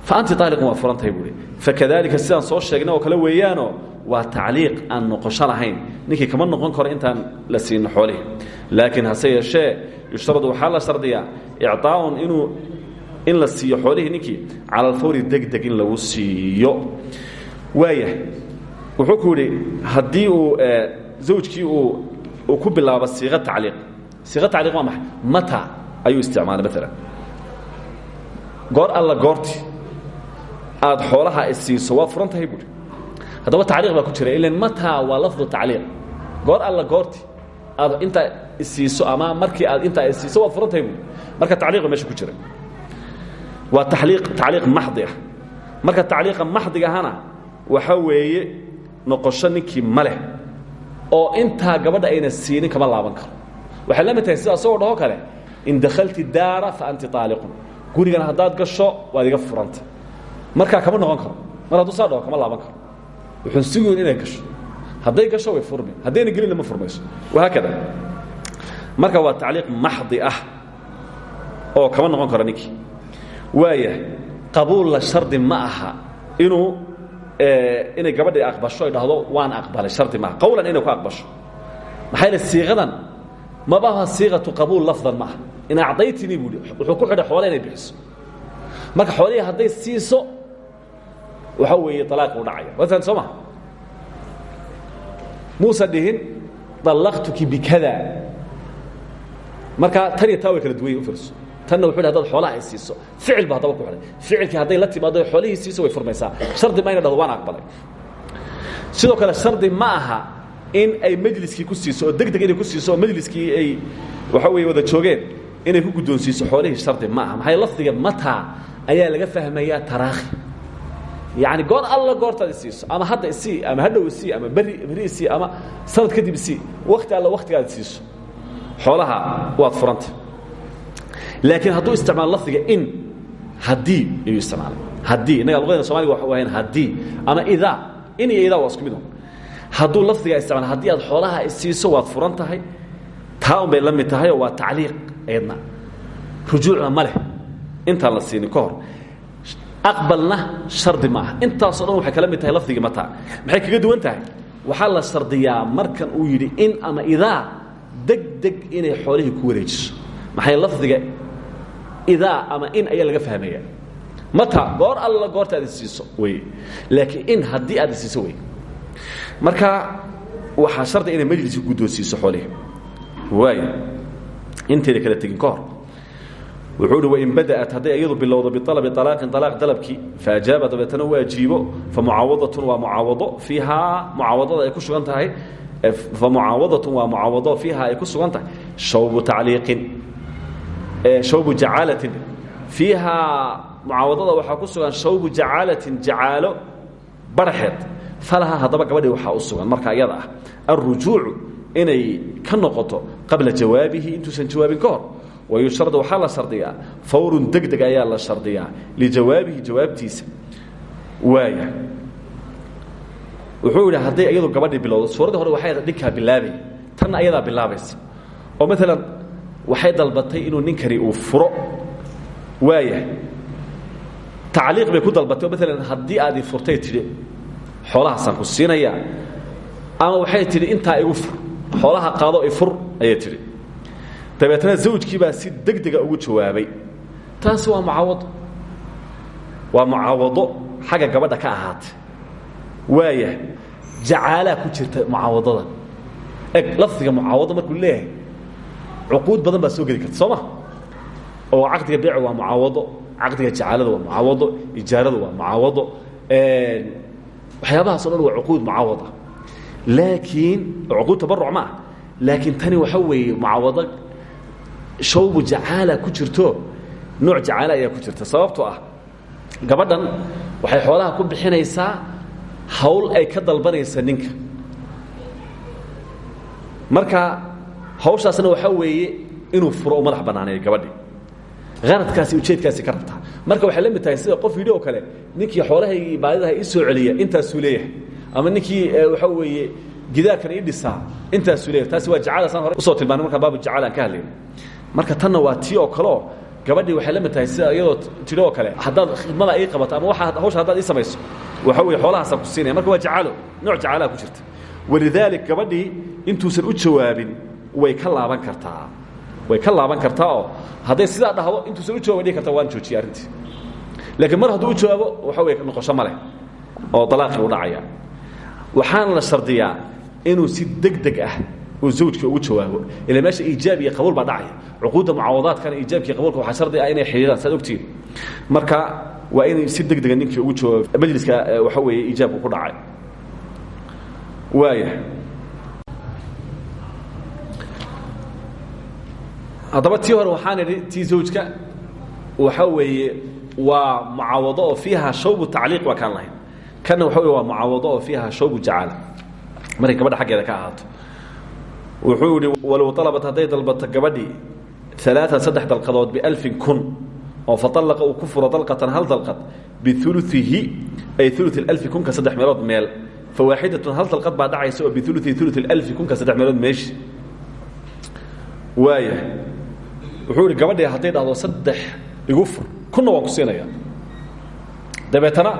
fa anti aaliqun waa furantahay buui fakadalika sidaan soo sheegnay oo kale weeyaano waa tacliiq aan noqosho lahayn. Ninkii kama noqon karo intaan la siinin xoolihii. Laakiin hase yeeshee yushtaradu waxaa la shardiyaa icطaaun inuu in la siiyo xoolihii ninkii cala alfawri degdeg in lagu siiyo. Waayahay wuxuu ku yidhi haddii uu zawjkii uu uu ku bilaabo siiqa tacliiq. Siiqa tacliiq waa maxay? Mata ayuu isticmaalay maalan goor alla goorti aad xoolaha isiiso waad furan tahay buuhi haddaba tacliiq baa ku jira ilan mataa waa lafdu tacliiq. Goor alla goorti aad intaa isiiso ama markii aad intaa isiiso waad furan tahay buuhi marka tacliiq baa meesha ku jira. Waa taliiq tacliiq maxdi ah. Marka tacliiqa maxdiga ahana waxa weeye noqosho ninkii ma leh oo intaa gabadha ayna siinin kama laaban karo. Waxay la mid tahay sida asagoo dhaho kale in dakhalti daara fa anti aaliqun gurigan haddaad gasho waad iga furanta. Markaa kama noqon karo. Mar hadduu saa dhaho kama laaban karo wuxuu sugoyn inay gasho. Hadday gasho way furmi. Haddayna gelinna ma furmayso. Wahaakada marka waa tacliiq maxdi ah oo kama noqon karo ninkii waaya qabuulla shardi ma aha inuu inay gabadhii aqbasho ay dhahdo waan aqbalay shardi maaha qawlan inay ku aqbasho. Maxaa yeele siiqadan? Mabaha siiqatu qabuul lafdan maaha in acdaytinii buu wuxuu ku xidhay xoole inay bixiso. Marka xoolihii hadday siiso waxa weeye alaaqi u dhacaya. Waa soo ma? Muusa dhihin dallaqtuki bikada marka tan iyo taa way kala duwanya u fiirso. Tanna wuxu hadaad xoolaha ay siiso. Ficil ba haddaba ku xidhay ficilkii hadday la timaado xoolihii siiso way furmaysaa. Shardi ma ina dhahdo waan aqbalay. Sidoo kale shardi ma aha in ay majliskii ku siiso oo deg deg inay ku siiso oo majliskii ay waxa weeye wada joogeen inay ku guddoonsiiso. Xoolihii shardi ma aha. Maxaa lafdiga mataa ayaa laga fahmayaa taraakhi yacni goor alla goortaad isiiso ama hadda isii ama hadhow isii ama beri beri isii ama sanad kadib isii wakti alla waktigaad isiiso xoolaha waad furanta laakiin hadduu isticmaalo lafdiga in haddii ayuu isticmaalay. Haddii innaga luqadena somaliga waxa waayaan haddii ama idaa in iyo idaa waa isku mid un hadduu lafdigaa isticmaalo haddii aad xoolaha isiiso waad furan tahay taa un bay la mid tahay oo waa tacliiq eedna. Rujuucna ma leh. Intaan la siinin ka hor aqbalna shardi ma aha intaasoo dhan waxay kala mid tahay lafdigii mataa maxay kaga duwan tahay? Waxaa la shardiyaa markan uu yidhi in ama idaa deg deg inay xoolihii ku wareejiso. Maxay lafdiga idaa ama in ayaa laga fahmaya mata goor alla goorta aad isiiso wey laakiin in haddii aad isiiso wey marka waxaa shardi inay majliska guddoonsiiso xoolihii. Waay intayna kala tegin ka hor wuxuu uhi wain bada'at hadday iyadu bilowdo bialabi alaaqin alaaq dalabkii. Faajaaba dabeetana u ajiibo famucaawadatun waa mucaawado fiihaa mucaawadada ay ku sugan tahay. Famucaawadatun waa mucaawado fiiha ay ku sugan tahay. Shawbu tacliiqin. Shawbu jacaalatin fiihaa mucaawadada waxaa ku sugan shawbu jacaalatin jacaalo baraxeed falaha haddaba gabadhii waxaa u sugan marka iyada ah. Alrujuucu inay ka noqoto qabla jawaabihi intuusan jawaabin ka wayushrad waxaa la shardiyaa fawrun degdeg ayaa la shardiyaa lijawaabihi jawaabtiisa waaya wuxuu yidhi hadday iyadu gabadhii bilowdo suuraddii hore waxay dhinkaa bilaabay tanna ayadaa bilaabaysa oo maalan waxay dalbatay inuu ninkani uu furo waaya tacliiq bay ku dalbatay oo maalan haddii aad i furtay tidhi xoolahaasaan ku siinayaa ama waxay tidhi intaa igu fur xoolaha qaado ifur ayay tidhi dabeetna zawjkii baa si degdega ugu jawaabay. Taasi waa mucaawado waa mucaawado xagga gabadha ka ahaatay. Waaya jacaalaa ku jirta mucaawadada. Eg lafdiga mucaawado markuu leeyahay cuquud badan baa soo geli karta soo ma? Oo caqdiga beec waa mucaawado caqdiga jacaalada waa mucaawado ijaaradu waa mucaawado waxyaabahaas o dhan waa cuquud mucaawada laakiin cuquud tabaruc ma ah. Laakiin tani waxa weeye mucaawado shawbu jacaala ku jirto nooc jacaala ayaa ku jirta. Sababtoo ah gabadhan waxay xoolaha ku bixinaysaa hawl ay ka dalbanaysa ninka. Marka hawshaasna waxaa weeye inuu furo u madax bannaaneeyo gabadhii qaradkaasi ujeedkaasi ka rabtaa marka waxay la mid tahay sida qof yidhi oo kale ninkii xoolahaygii baadidaha ii soo celiya intaasuu leeyahay. Ama ninkii waxaa weeye gidaarkan ii dhisaa intaasuu leeyahay. Taasi waa jacala saan hore u soo tilmaanay markaa baabu jacala aan ka hadlayna marka tanna waa tii oo kaleo gabadhii waxay la mid tahay sida iyadoo tidhi oo kale haddaad khidmada ii qabato ama hawsha haddaad ii samayso waxa weye xoolahaasaan ku siinaya. Marka waa jacalo nooc jacalaha ku jirta. Walidaalik gabadhii intuusan u jawaabin way ka laaban kartaa. Way ka laaban kartaa oo hadday sidaa dhahdo intuusan u jawabin dhihi karta waan joojiyey arrintii. Laakiin mar hadduu u jawaabo waxa weye noqosho ma leh oo dalaaqii u dhacaya. Waxaana la shardiyaa inuu si degdeg ah uu zawjka ugu jawaabo ila meesha iijaab iyo qabuul baa dhacaya. Cuquudda mucaawadaadkana iijaabkii qabuulka waxaa shardi ah inay xidhiidhaan saad ogtihin marka waa inay si degdega ninkii ugu jawaabo majliska waxa weeye iijaabku ku dhacay. Waaya haddaba tii hore waxaan idhi tii zawjka waxa weeye waa mucaawado oo fiiha shawbu tacliiq waa kaan lahayn kanna waxa wey waa mucaawado oo fiiha shawbu jacaala. Markay gabadha xaggeeda ka ahaato wuxuu yihi walow alabat hadday dalbato gabadhii alaaan saddex dalqadood bialfin kun oo uu ku furo dalqatan hal dalqad biuluihi ay ulu alfi kunka saddex meelood meel fawaaxidatun hal dalqad baa dhacaysa oo biuluii ulu alfi kunka saddex meelood meeshi. Waaya wuxuu ihi gabadhii hadday dhahdo igu fur kunna waan ku siinaya. Dabeetana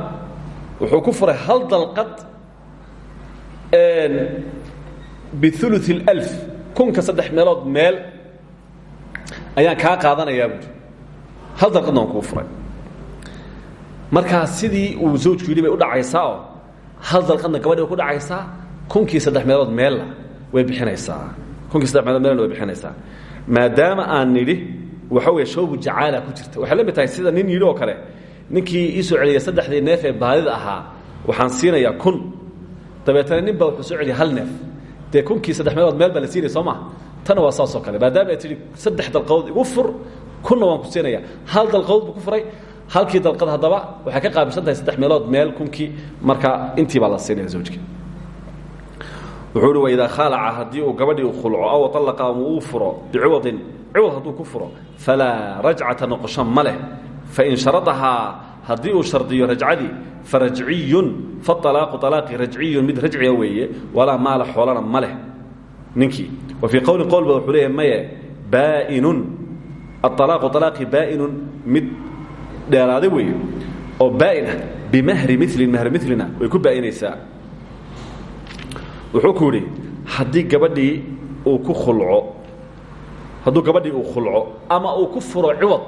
wuxuu ku furay hal dalqad biulu اlf kunka saddex meelood meel ayaan kaa qaadanayaa buui hal dalqadna waan kuu furay markaa sidii uu zawjku yidhi bay u dhacaysaa oo hal dalqadna gabadhi way ku dhacaysaa kunkii saddex meelood meella way bixinaysaa kunkii saddex meelood meelna way bixinaysaa maadaama aan waxa weeye shawbu jacaala ku jirta waxay la mid sida nin yidhi kale ninkii ii soo celiya saddexdii neef ee baadida ahaa waxaan siinayaa kun dabeetana nin baa wuxuu soo celiya hal neef dee kunkii saddex meelood meel baa la siinaya soo maa tana waa saasoo kale. Maadaama ay tihi saddex dalqadood igu fur kunna waan ku siinaya. Hal dalqadood buu ku furay halkii dalqad haddaba waxay ka qaabilsan tahay saddex meelood meel kunkii marka intii baa la siinaya zawjka. Wuxuu uhi waidaa khaalaca haddii uu gabadhii khulco aw alaqa ama uu furo biciwadin ciwad hadduu ku furo falaa rajcata noqosho ma leh. Fain sharadahaa haddii uu shardiyo rajcadii farajciyun faalaaqu alaaqi rajciyun mid rajciga weeye walaa maala xoolana ma leh. Ninkii. Wa fii qowlin qowl ba wuxuu leeyahy maye baainun. Aalaaqu alaaqi baainun mid dheeraada weeye oo baain ah bimahri milin mahri milina way ku baainaysaa. Wuxuu ku yidhi haddii gabadhii uu ku khulco hadduu gabadhii uu khulco ama uu ku furo ciwad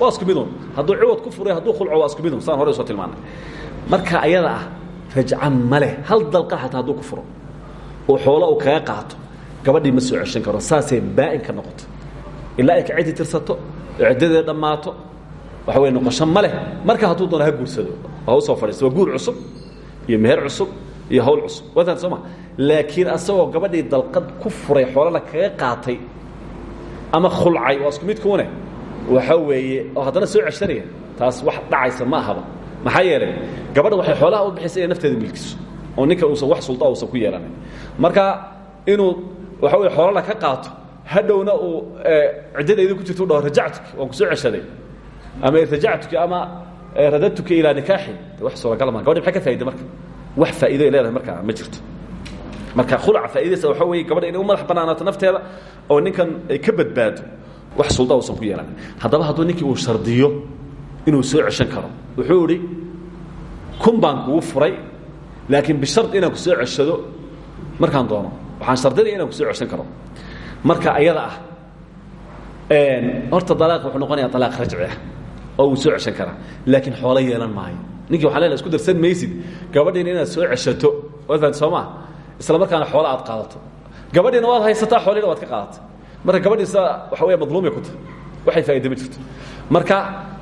waa isku midun hadduu ciwad ku furay hadduu khulco waa isku midun saan hore soo tilmaanay. Marka ayada ah rajca ma leh. Hal dalqa xataa hadduu ku furo. Oo xoolo uu kaga qaato gabadhii ma soo ceshan karo saasay baa'in ka noqoto ilaa ay ka ciddi tirsato oo ciddadeeda dhammaato waxa wey noqosho ma leh. Marka hadduu doono ha guursado. Ha u soo fadhiisto. Waa guur cusub iyo meher cusub iyo hawl cusub. Wataan soo ma. Laakiin asagoo gabadhii dalqad ku furay xoolana kaga qaatay ama khulcay waa isku midkuune waxa weeye oo haddana soo ceshanaya taas wax dhacaysa ma ahaba. Maxaa yeelay gabadha waxay xoolaha u bixisay inay nafteeda milkiso oo ninka uusan wax sulda uusan ku yeelanin marka inuu waxa wey xoolana ka qaato hadhowna uu ciddadaydi ku jirta u dhaho rajactuki waan ku soo ceshaday. Ama irtajactuki ama radadtuki ilaa nikaaxi. Wax suuragal ma gabadhi maxay ka faa'ida marka? Wax faa'iido ay leedahay markaa ma jirto. Marka khulca faa'iidaysa waxa weeye gabadha inay u madax bannaanaato nafteeda oo ninkan ay ka badbaado wax sulda uusan ku yeelanin. Haddaba hadduu ninkii uu shardiyo inuu soo ceshan karo wuxuu idhi kun baan kugu furay laakiin bishard inaan ku soo ceshado markaan doono waxaan shardinaya inaan ku soo ceshan karo. Marka ayada ah horta dalaaq wuxuu noqonaya dalaaq rajci ah oo uu soo ceshan karaa. Laakiin xoolo yeelan maayo. Ninkii waxaa leela isku darsan maysid. Gabadhiina inaad soo ceshato. Soo maa isla markaana xoolo aad qaadato. Gabadhiina waad haysataa xoolina waad ka qaadatay marka gabadhiisa waxa weya madluumay ku tahay. Waxay faa'iida ma jirto. Marka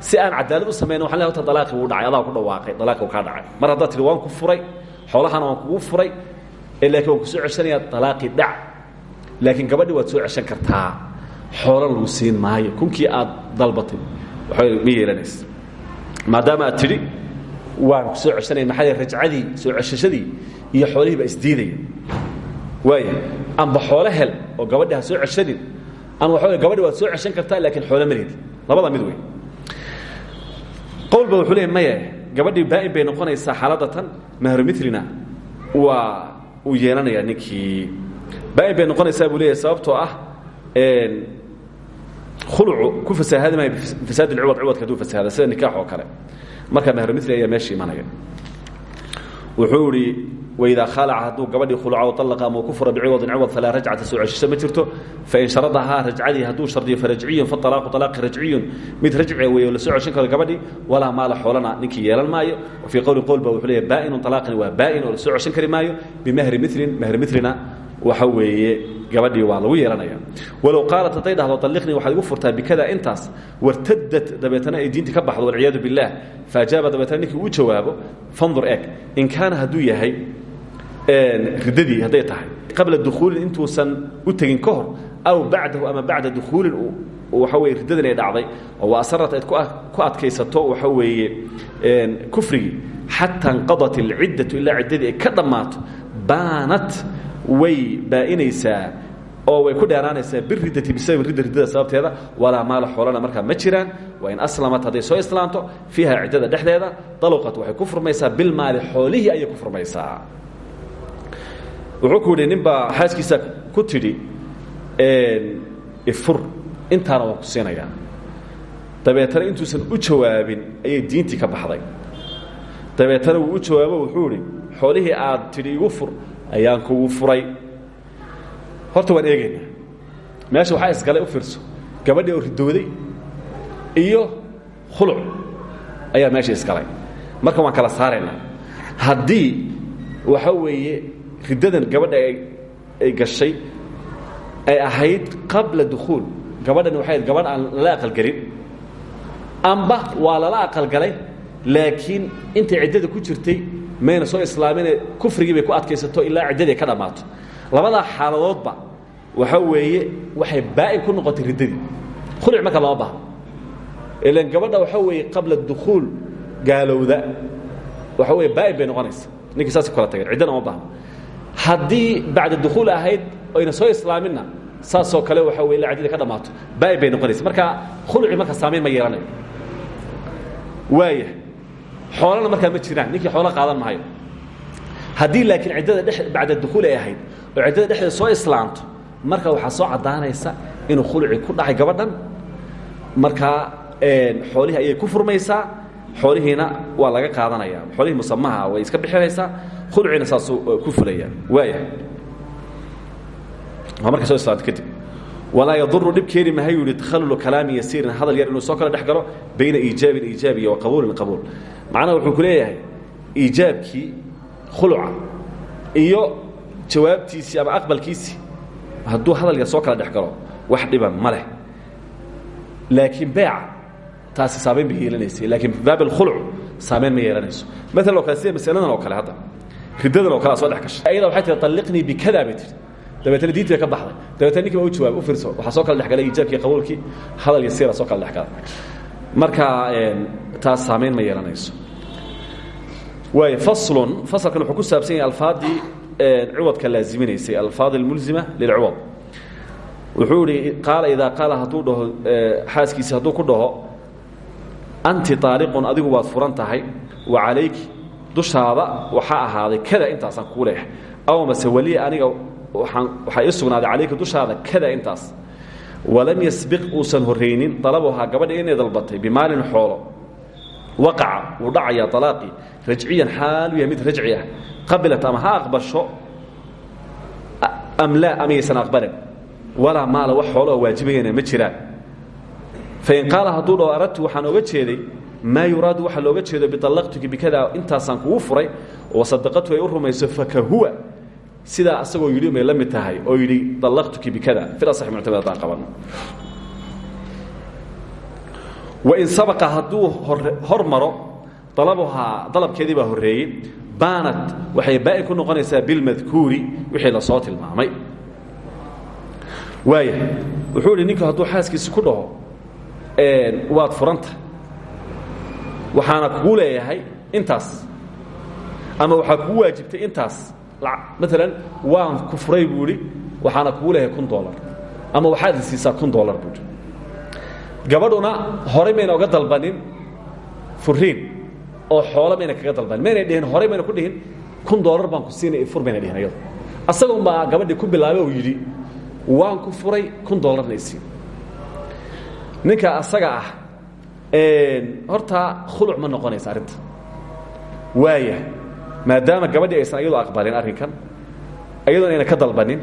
si aan cadaalad u samayn waxaan leeyahay horta dalaaqii wuu dhacay adaa ku dhawaaqay dalaaqii wuu kaa dhacay. Mar haddaad tihi waan ku furay xoolahana waan kugu furay ee laakiin waan ku soo ceshanayaa dalaaqii dhac. Laakiin gabadhii waad soo ceshan kartaa. Xoolo lagu siin maayo. Kunkii aad dalbatay waxa ma yeelanaysa. Maadaama aad tidhi waan ku soo ceshanaya maxaa rajcadii soo ceshashadii iyo xoolihii baa isdiidaya waaya amba xoolo hel oo gabadhi ha soo ceshanin ama waxa gabadhi waad soo ceshan kartaa laakiin xoolo maledi labada mid wey qowlba wuxuu leey maya gabadhii baa'in bay noqonaysaa xaaladda tan mahromilina waa uu yeelanayaa ninkii. Baa'in bay noqonaysaa buu leeyahay sababtoo ah khulucu ku fasaahadi maayo fasaad ilciwad ciwadka haduu fasahaada sida nikaax oo kale. Marka mahromili ayaa meesha imanaya. Wuxuu idhi waidaa khaalaca hadduu gabadhii khuluca o alaqa ama ku fura biciwadin ciwad falaa rajcata soo ceshisho ma jirto fain sharadahaa rajcadii hadduu shardiyo farajciyun faalaaqu alaaqi rajciyun mid rajci weeye la soo ceshan karo gabadhii walaa maala xoolana ninkii yeelan maayo fii qowli qowl ba wuxuu leeyahy baa'inun alaaqin waa baa'in oo la soo ceshan kari maayo bimahri milin mahri milina waxa weeye gabadhii waa lagu yeelanaya walow qaalat hadday dhahdo alliqnii waxaad igu furtaa bikada intaas wartadad dabeetana ay diintii ka baxdo walciyaadu biاllah faajaaba dabeetana ninkii uu jawaabo fandur eeg in kaana hadduu yahay riddadii hadday tahay. Qabla dukhuulin intuusan u tegin ka hor aw bacdahu ama bacda dukhuulin waxa weye riddadan ay dhacday oo wa asarat ayd ku adkaysato waxa weeye kufrigii. Xataa inqadat alciddatu ilaa ciddadii ay ka dhammaato baanat way baa'inaysaa oo way ku dheeraanaysaa biridati bisabab ridda riddada sababteeda walaa maala xoolana markaa ma jiraan. Waa in aslamat hadday soo islaamto fiiha ciddada dhexdeeda daluqat waxay ku furmaysaa bilmaali xoolihii ayay ku furmaysaa wuxuu ku yidhi nin baa xaaskiisa ku tidhi ifur intaana waan ku siinayaa. Dabeetana intuusan u jawaabin ayay diintii ka baxday. Dabeetana wuu u jawaabo wuxuu idhi xoolihii aad tidhi igu fur ayaan kugu furay. Horta waan eegaynaa. Meesha waxaa isgalay u fiirso. Gabadhii oo ridooday iyo khuluc ayaa meesha isgalay marka waan kala saaraynaa haddii waxa weeye riddadan gabadha ay gashay ay ahayd qabla dukhuul gabadhani waxay ahayd gabadh aan lala aqalgelin amba waa lala aqalgalay laakiin intay ciddada ku jirtay mayna soo islaamine kufrigii bay ku adkaysato ilaa ciddadii ka dhammaato. Labadaa xaaladoodba waxa weeye waxay baa'in ku noqotay riddadii. Khuluc marka lama baha ilan gabadha waxa weeye qabla dukhuul gaalowda. Waxa weye baa'in bay noqonaysa. Ninkii saasay kala tageen ciddana uma bahno haddii bacda dukhuul ahayd ayna soo islaaminna saasoo kale waxa wey ciddadii ka dhammaato. Baa'in bay noqonaysa. Marka khulucii marka saamayn ma yeelanayo. Waaya xoolana markaa ma jiraan. Ninkii xoolo qaadan maayo. Haddii laakiin ciddada dhe bacda dukhuul ay ahayd oo ciddada dhexdeeda soo islaamto marka waxaa soo caddaanaysa inuu khuluci ku dhacay gabadhan. Markaa xoolihii ayay ku furmaysaa xoolihiina waa laga qaadanaya. Xoolihii musamaha way iska bixinaysaa khuluciina saasuu ku fulaya waaya waa markay soo islaamto kadib. Walaa yaduru dhib keeni maha yuu yihi takhalulu kalaami yasiirin hadal yar inuu soo kala dhex galo bayna iijaabin iijaab iyo wa qabuulin qabuul. Macnaha wuxuu ku leeyahay iijaabkii khuluca iyo jawaabtiisii ama aqbalkiisii hadduu hadal yar soo kala dhex galo wax dhiban ma leh. Laakiin beeca taasi saamayn bay yeelanaysay laakiin baab alkhulc saamayn ma yeelanayso. Maalan oo kale sida masaladan oo kale hadda riddadan oo kale soo dhex gashay. Ayada waxay tihi alliqnii bikada bay tihi dabeetna diintii bay ka baxday. Dabeetna ninki baa u jawaab u fiirso waxaa soo kala dhexgalay iijaabkii qabuulkii hadal iyo siira soo kala dhexgalay marka taas saamayn ma yeelanayso. Waay faslun fasalkan wuxuu ku saabsan yahay alfaadii ciwadka laaziminaysay alfaad almulzima lilciwad wuxuu ihi qaala idaa qaala hadduu dhaho xaaskiisi hadduu ku dhaho anti aaliqun adigu waad furan tahay wa calayki dushaada waxaa ahaaday kada intaasaan kuu leeyahay. Aw mase weli aniga waxaa ii sugnaaday calayka dushaada kada intaas. Walam yasbiq uusan horraynin dalabuhaa gabadha inay dalbatay bimaalin xoolo. Waqaca wuu dhacayaa alaaqii rajciyan xaalu mid rajci ah. Qabilat ama am laa amayaysan aqbalin. Walaa maala wax xooloo waajibayana ma jiraan fain qaala hadduu dhaho aradtu waxaan oga jeeday maa yuraadu waxaa looga jeedo biallaqtuki bikada intaasaan kugu furay oo sadaqatu ay u rumayso fakahuwa sidaa asagoo yidhi may la mid tahay oo yidhi allaqtuki bikada. Filasax muctamad haddaan qabanno wain sabaqa hadduu hor maro dalabuhaa dalabkeedii baa horreeyey baanat waxay baa'in ku noqonaysaa bilmadkuuri wixii la soo tilmaamay. Waaya wuxuu idhi ninku hadduu xaaskiisi ku dhaho waad furanta. Waxaana kugu leeyahay intaas. Ama waxaa kugu waajibtay intaas. Maalan waan ku furay buu idhi waxaana kugu leeyahay kun dolar ama waxaad i siisaa kun dolar buu idhi gabadhuna horay mayna oga dalbanin furiin oo xoolo mayna kaga dalbanin. Maynay dhihin horay mayna ku dhihin kun dolar baan ku siinay fur mayna dhihin ayado. Asagoon baa gabadhii ku bilaabay oo yidhi waan ku furay kun dolarna isiin ninka asaga ah horta khuluc ma noqonaysa arrinta. Waaya maadaama gabadhii aysan ayadu aqbalin arrinkan ayadoon ayna ka dalbanin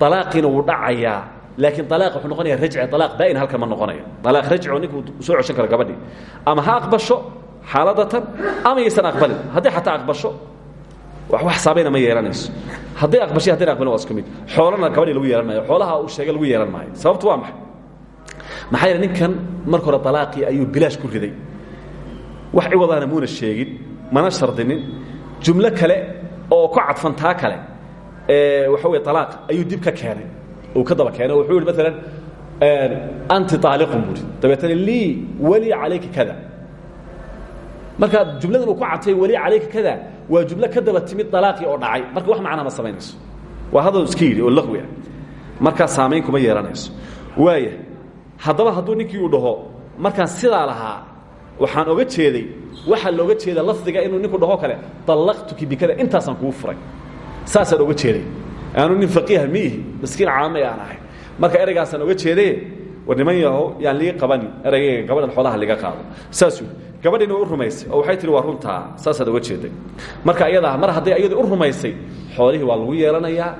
alaaqiina wuu dhacayaa laakiin alaaq wuxuu noqonaya rajci alaaq baa'in halkan ma noqonaya alaaq rajci oo ninku soo coshan karo gabadhii. Ama ha aqbasho xaaladatan ama yaysan aqbalin. Hadday xataa aqbasho wax saabayna ma yeelanayso. Hadday aqbashay haddayna aqbalin waa isku mid. Xoolana gabadhii lagu yeelan maayo. Xoolaha uu sheegay lagu yeelan maayo. Sababtu waa maxay maxaa yeele ninkan marka hore alaaqii ayuu bilaash ku riday. Wax ciwadaana muuna sheegin mana shardinin. Jumlo kale oo ku cadfan taa kale waxa wey alaaq ayuu dib ka keenay. Uu ka daba keenay wuxuu yihi maalan anti aaliqun buui dabeetana lii weli calayka kada. Marka jumladan uu ku cadfay weli calayka kada waa jumlo ka daba timid alaaqii oo dhacay. Marka wax macnaa ma samaynayso. Waa hadal iska yidhi oo laqwi ah. Markaa saamayn kuma yeelanayso. Waaya haddaba hadduu ninkii uu dhaho markaan sidaa lahaa waxaan oga jeeday waxaa looga jeeda lafdiga inuu ninku dhaho kale allaqtuki bikada intaasaan kuu furay. Saasaan oga jeeday. Aanu nin faqiiha miihi miskiin caamay aan ahay. Marka ereygaasaan oga jeedaye war niman yaan lii qabanin ereygayga gabadhan xoolaha liga qaado. Saasuu gabadhiina u rumaysay oo waxay tihi waa runtaa. Saasaad oga jeeday. Marka ayadaa mar hadday ayadii u rumaysay xoolihii waa lagu yeelanayaa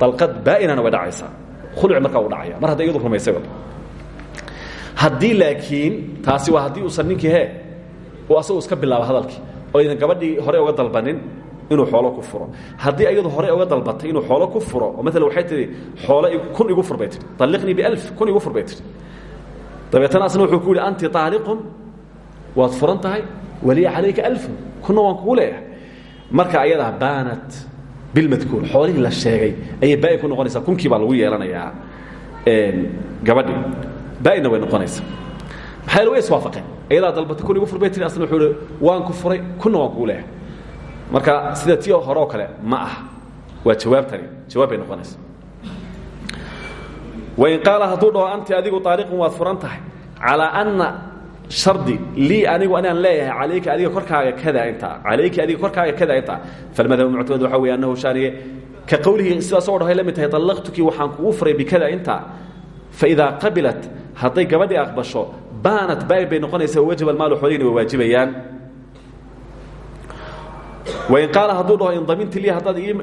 dalqad baa'inana way dhacaysaa. Khuluci markaa u dhacaya mar hadday iyadu rumaysay haddii laakiin taasi waa haddii uusan ninkii he uu asagu iska bilaabo hadalkii oo aydan gabadhii hore uga dalbanin inuu xoolo ku furo. Haddii ayadu hore uga dalbatay inuu xoolo ku furo oo maala waxay tihi xoolo kun igu fur bay tihi alliqnii kun igu fur bay asna wuxuu ku yidhi anti aaliqun waad furan tahay waliya calayka alfun waan kugu leeyahay. Marka ayadaa baanat bilmadkuur xoolihii la sheegay ayay baa'in ku noqonaysaa kunkii baa lagu yeelanayaa gabadhii baa'inna way noqonaysaa maxaa yeele way iswaafaqeen ayadaa dalbatay kun igu fur bay tihi asna wuxuu ihi waan ku furay kunna waan kugu leeyahay marka sida ti hore oo kale ma ah waa jawaabtani jawaab bay noqonaysa wain qaala hadduu dhaho anti adigu aaliqun waad furan tahay calaa anna shardi lii anigu inaan leeyahay calayka adiga korkaaga kada intaa calayki adiga korkaaga kada intaa falmadhab muctamad waxa weeye annahu shaaniye ka qowlihii sidaasoo dhahay la mid tahay allaqtuki waxaan kugu furay bikada intaa faidaa qabilat hadday gabadhii aqbasho baanat baa'in bay noqonaysaa wajaba almaalu xoolihina way waajibayaan. Wain qaala hadduu dhaho indaminti lii haddaad ii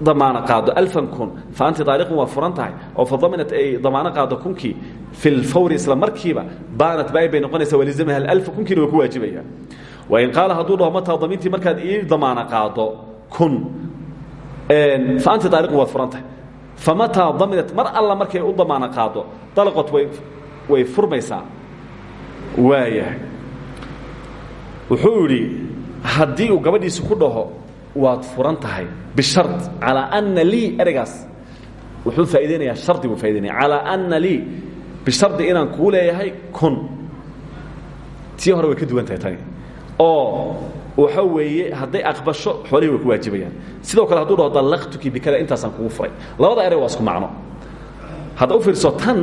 damaano qaado alfan kun fa anti aaliqun waa furan tahay oo fa daminat ay damaano qaado kunkii fi lfawri isla markiiba baanat baa'in bay noqonaysaa walizamaha alfa kunkiina waa ku waajibaya wain qaala hadduu dhaho mataa damintii markaad ii damaano qaado kun fa anti aaliqun waad furan tahay famataa daminat mar alla markay u damaano qaado dalaqot way way furmaysaa waayahay wuxuu yidhi haddii uu gabadhiisi ku dhaho waad furan tahay bishar calaa ana lii ereygaas wuxuu faa'iideynayaa shardi buu faa'ideynaya calaa ana lii bishardi inaan kuu leeyahay kun tii hore way ka duwan tahay tani oo waxa weeye hadday aqbasho xoolihii way ku waajibayaan. Sidoo kale hadduu dhaho dallaqtuki bikada intaasaan kugu furay. Labada erey waa isku macno. Hadda u fiirso tan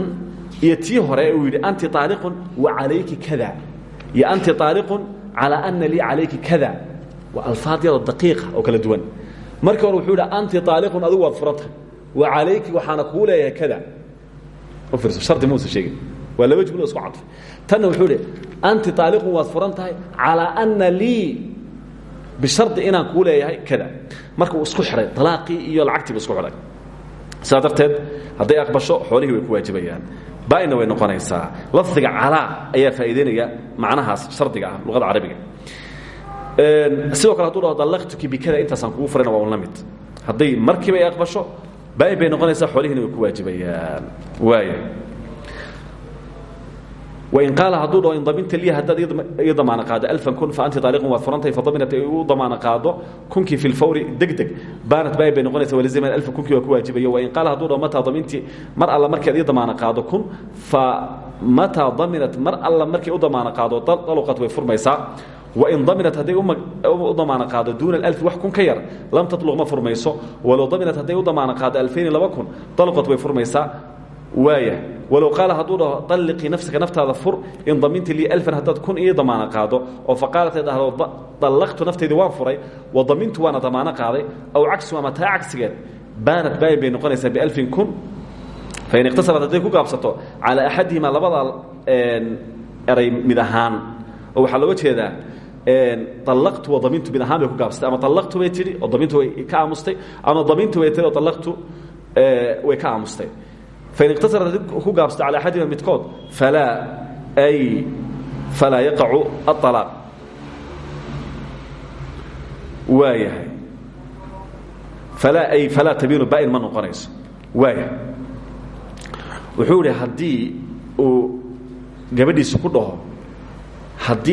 iyo tii hore uu yidhi anti aaliqun wa calayki kada iyo anti aaliqun calaa ana lii calayki kada. Waa alfaad yadoo daqiiqa oo kala duwan. Markii hore wuxuu yidhi anti aaliqun adigu waad furan tahay wa calayki waxaana kuu leeyahay kada. U fiirso shardi muusa sheegin waa laba jumlo isku cadfay. Tanna wuxuu idhi anti aaliqun waad furan tahay calaa ana lii bishardi inaan kuu leeyahay kada. Marka uu isku xidhay alaaqii iyo lacagtiibu isku xidhay sidaa darteed hadday aqbasho xoolihii way ku waajibayaan baaina way noqonaysaa. Lafdiga calaa ayaa faa'iideynaya macnahaas shardiga ah luqada carabiga. Sidoo kale haduu dhaho dallaqtuki bikada intaasaan kugu furayna waa un la mid hadday markiiba ay aqbasho baain bay noqonaysaa xoolihiina way ku waajibayaan waaya wain qaala hadduu dhaho in daminta liya haddaad ii damaano qaado alfan kun fa anti aaliqun waad furantahay fadaminat ay u damaano qaado kunkii fi lfawri deg deg baanat baain bay noqonaysa walaziman alfa kunkii waa ku waajibaya wain qaala hadduu dhaho mataa damintii mar alla markaad ii damaano qaado kun fa mataa daminat mar alla markay u damaano qaado daluqat way furmaysaa wain daminat hadday u damaano qaado duuna alfi wax kun ka yar lam tatluq ma furmayso walow daminat hadday u damaano qaado alfayni laba kun daluqat way furmaysaa waaya. Walow qaala hadduu dhaho alliqii nafsaka naftaada fur in daminti lii alfan haddaad kun ii damaano qaado. Oo faqaalatay dhahdo dallaqtu naftaydi waan furay wa damintu waana damaano qaaday aw cagsu ama taa cagsigeed. Baanat baayin bay noqonaysaa bialfin kun. Fain iqtasarat hadday ku gaabsato calaa axadihimaa labadaa eray mid ahaan. Oo waxaa looga jeedaa allaqtu wa damintu mid ahaan bay ku gaabsatay. Ama allaqtu bay tidhi oo damintu way ka aamustay. Ama damintu bay tihi oo allaqtu way ka aamustay fain iqtasarat haddii ku gaabsato calaa axadihima midkood falaa ay falaa yaqacu aalaaq waayahay falaa ay falaa tabiinu baain ma noqonayso waaya wuxuu idhi haddii uu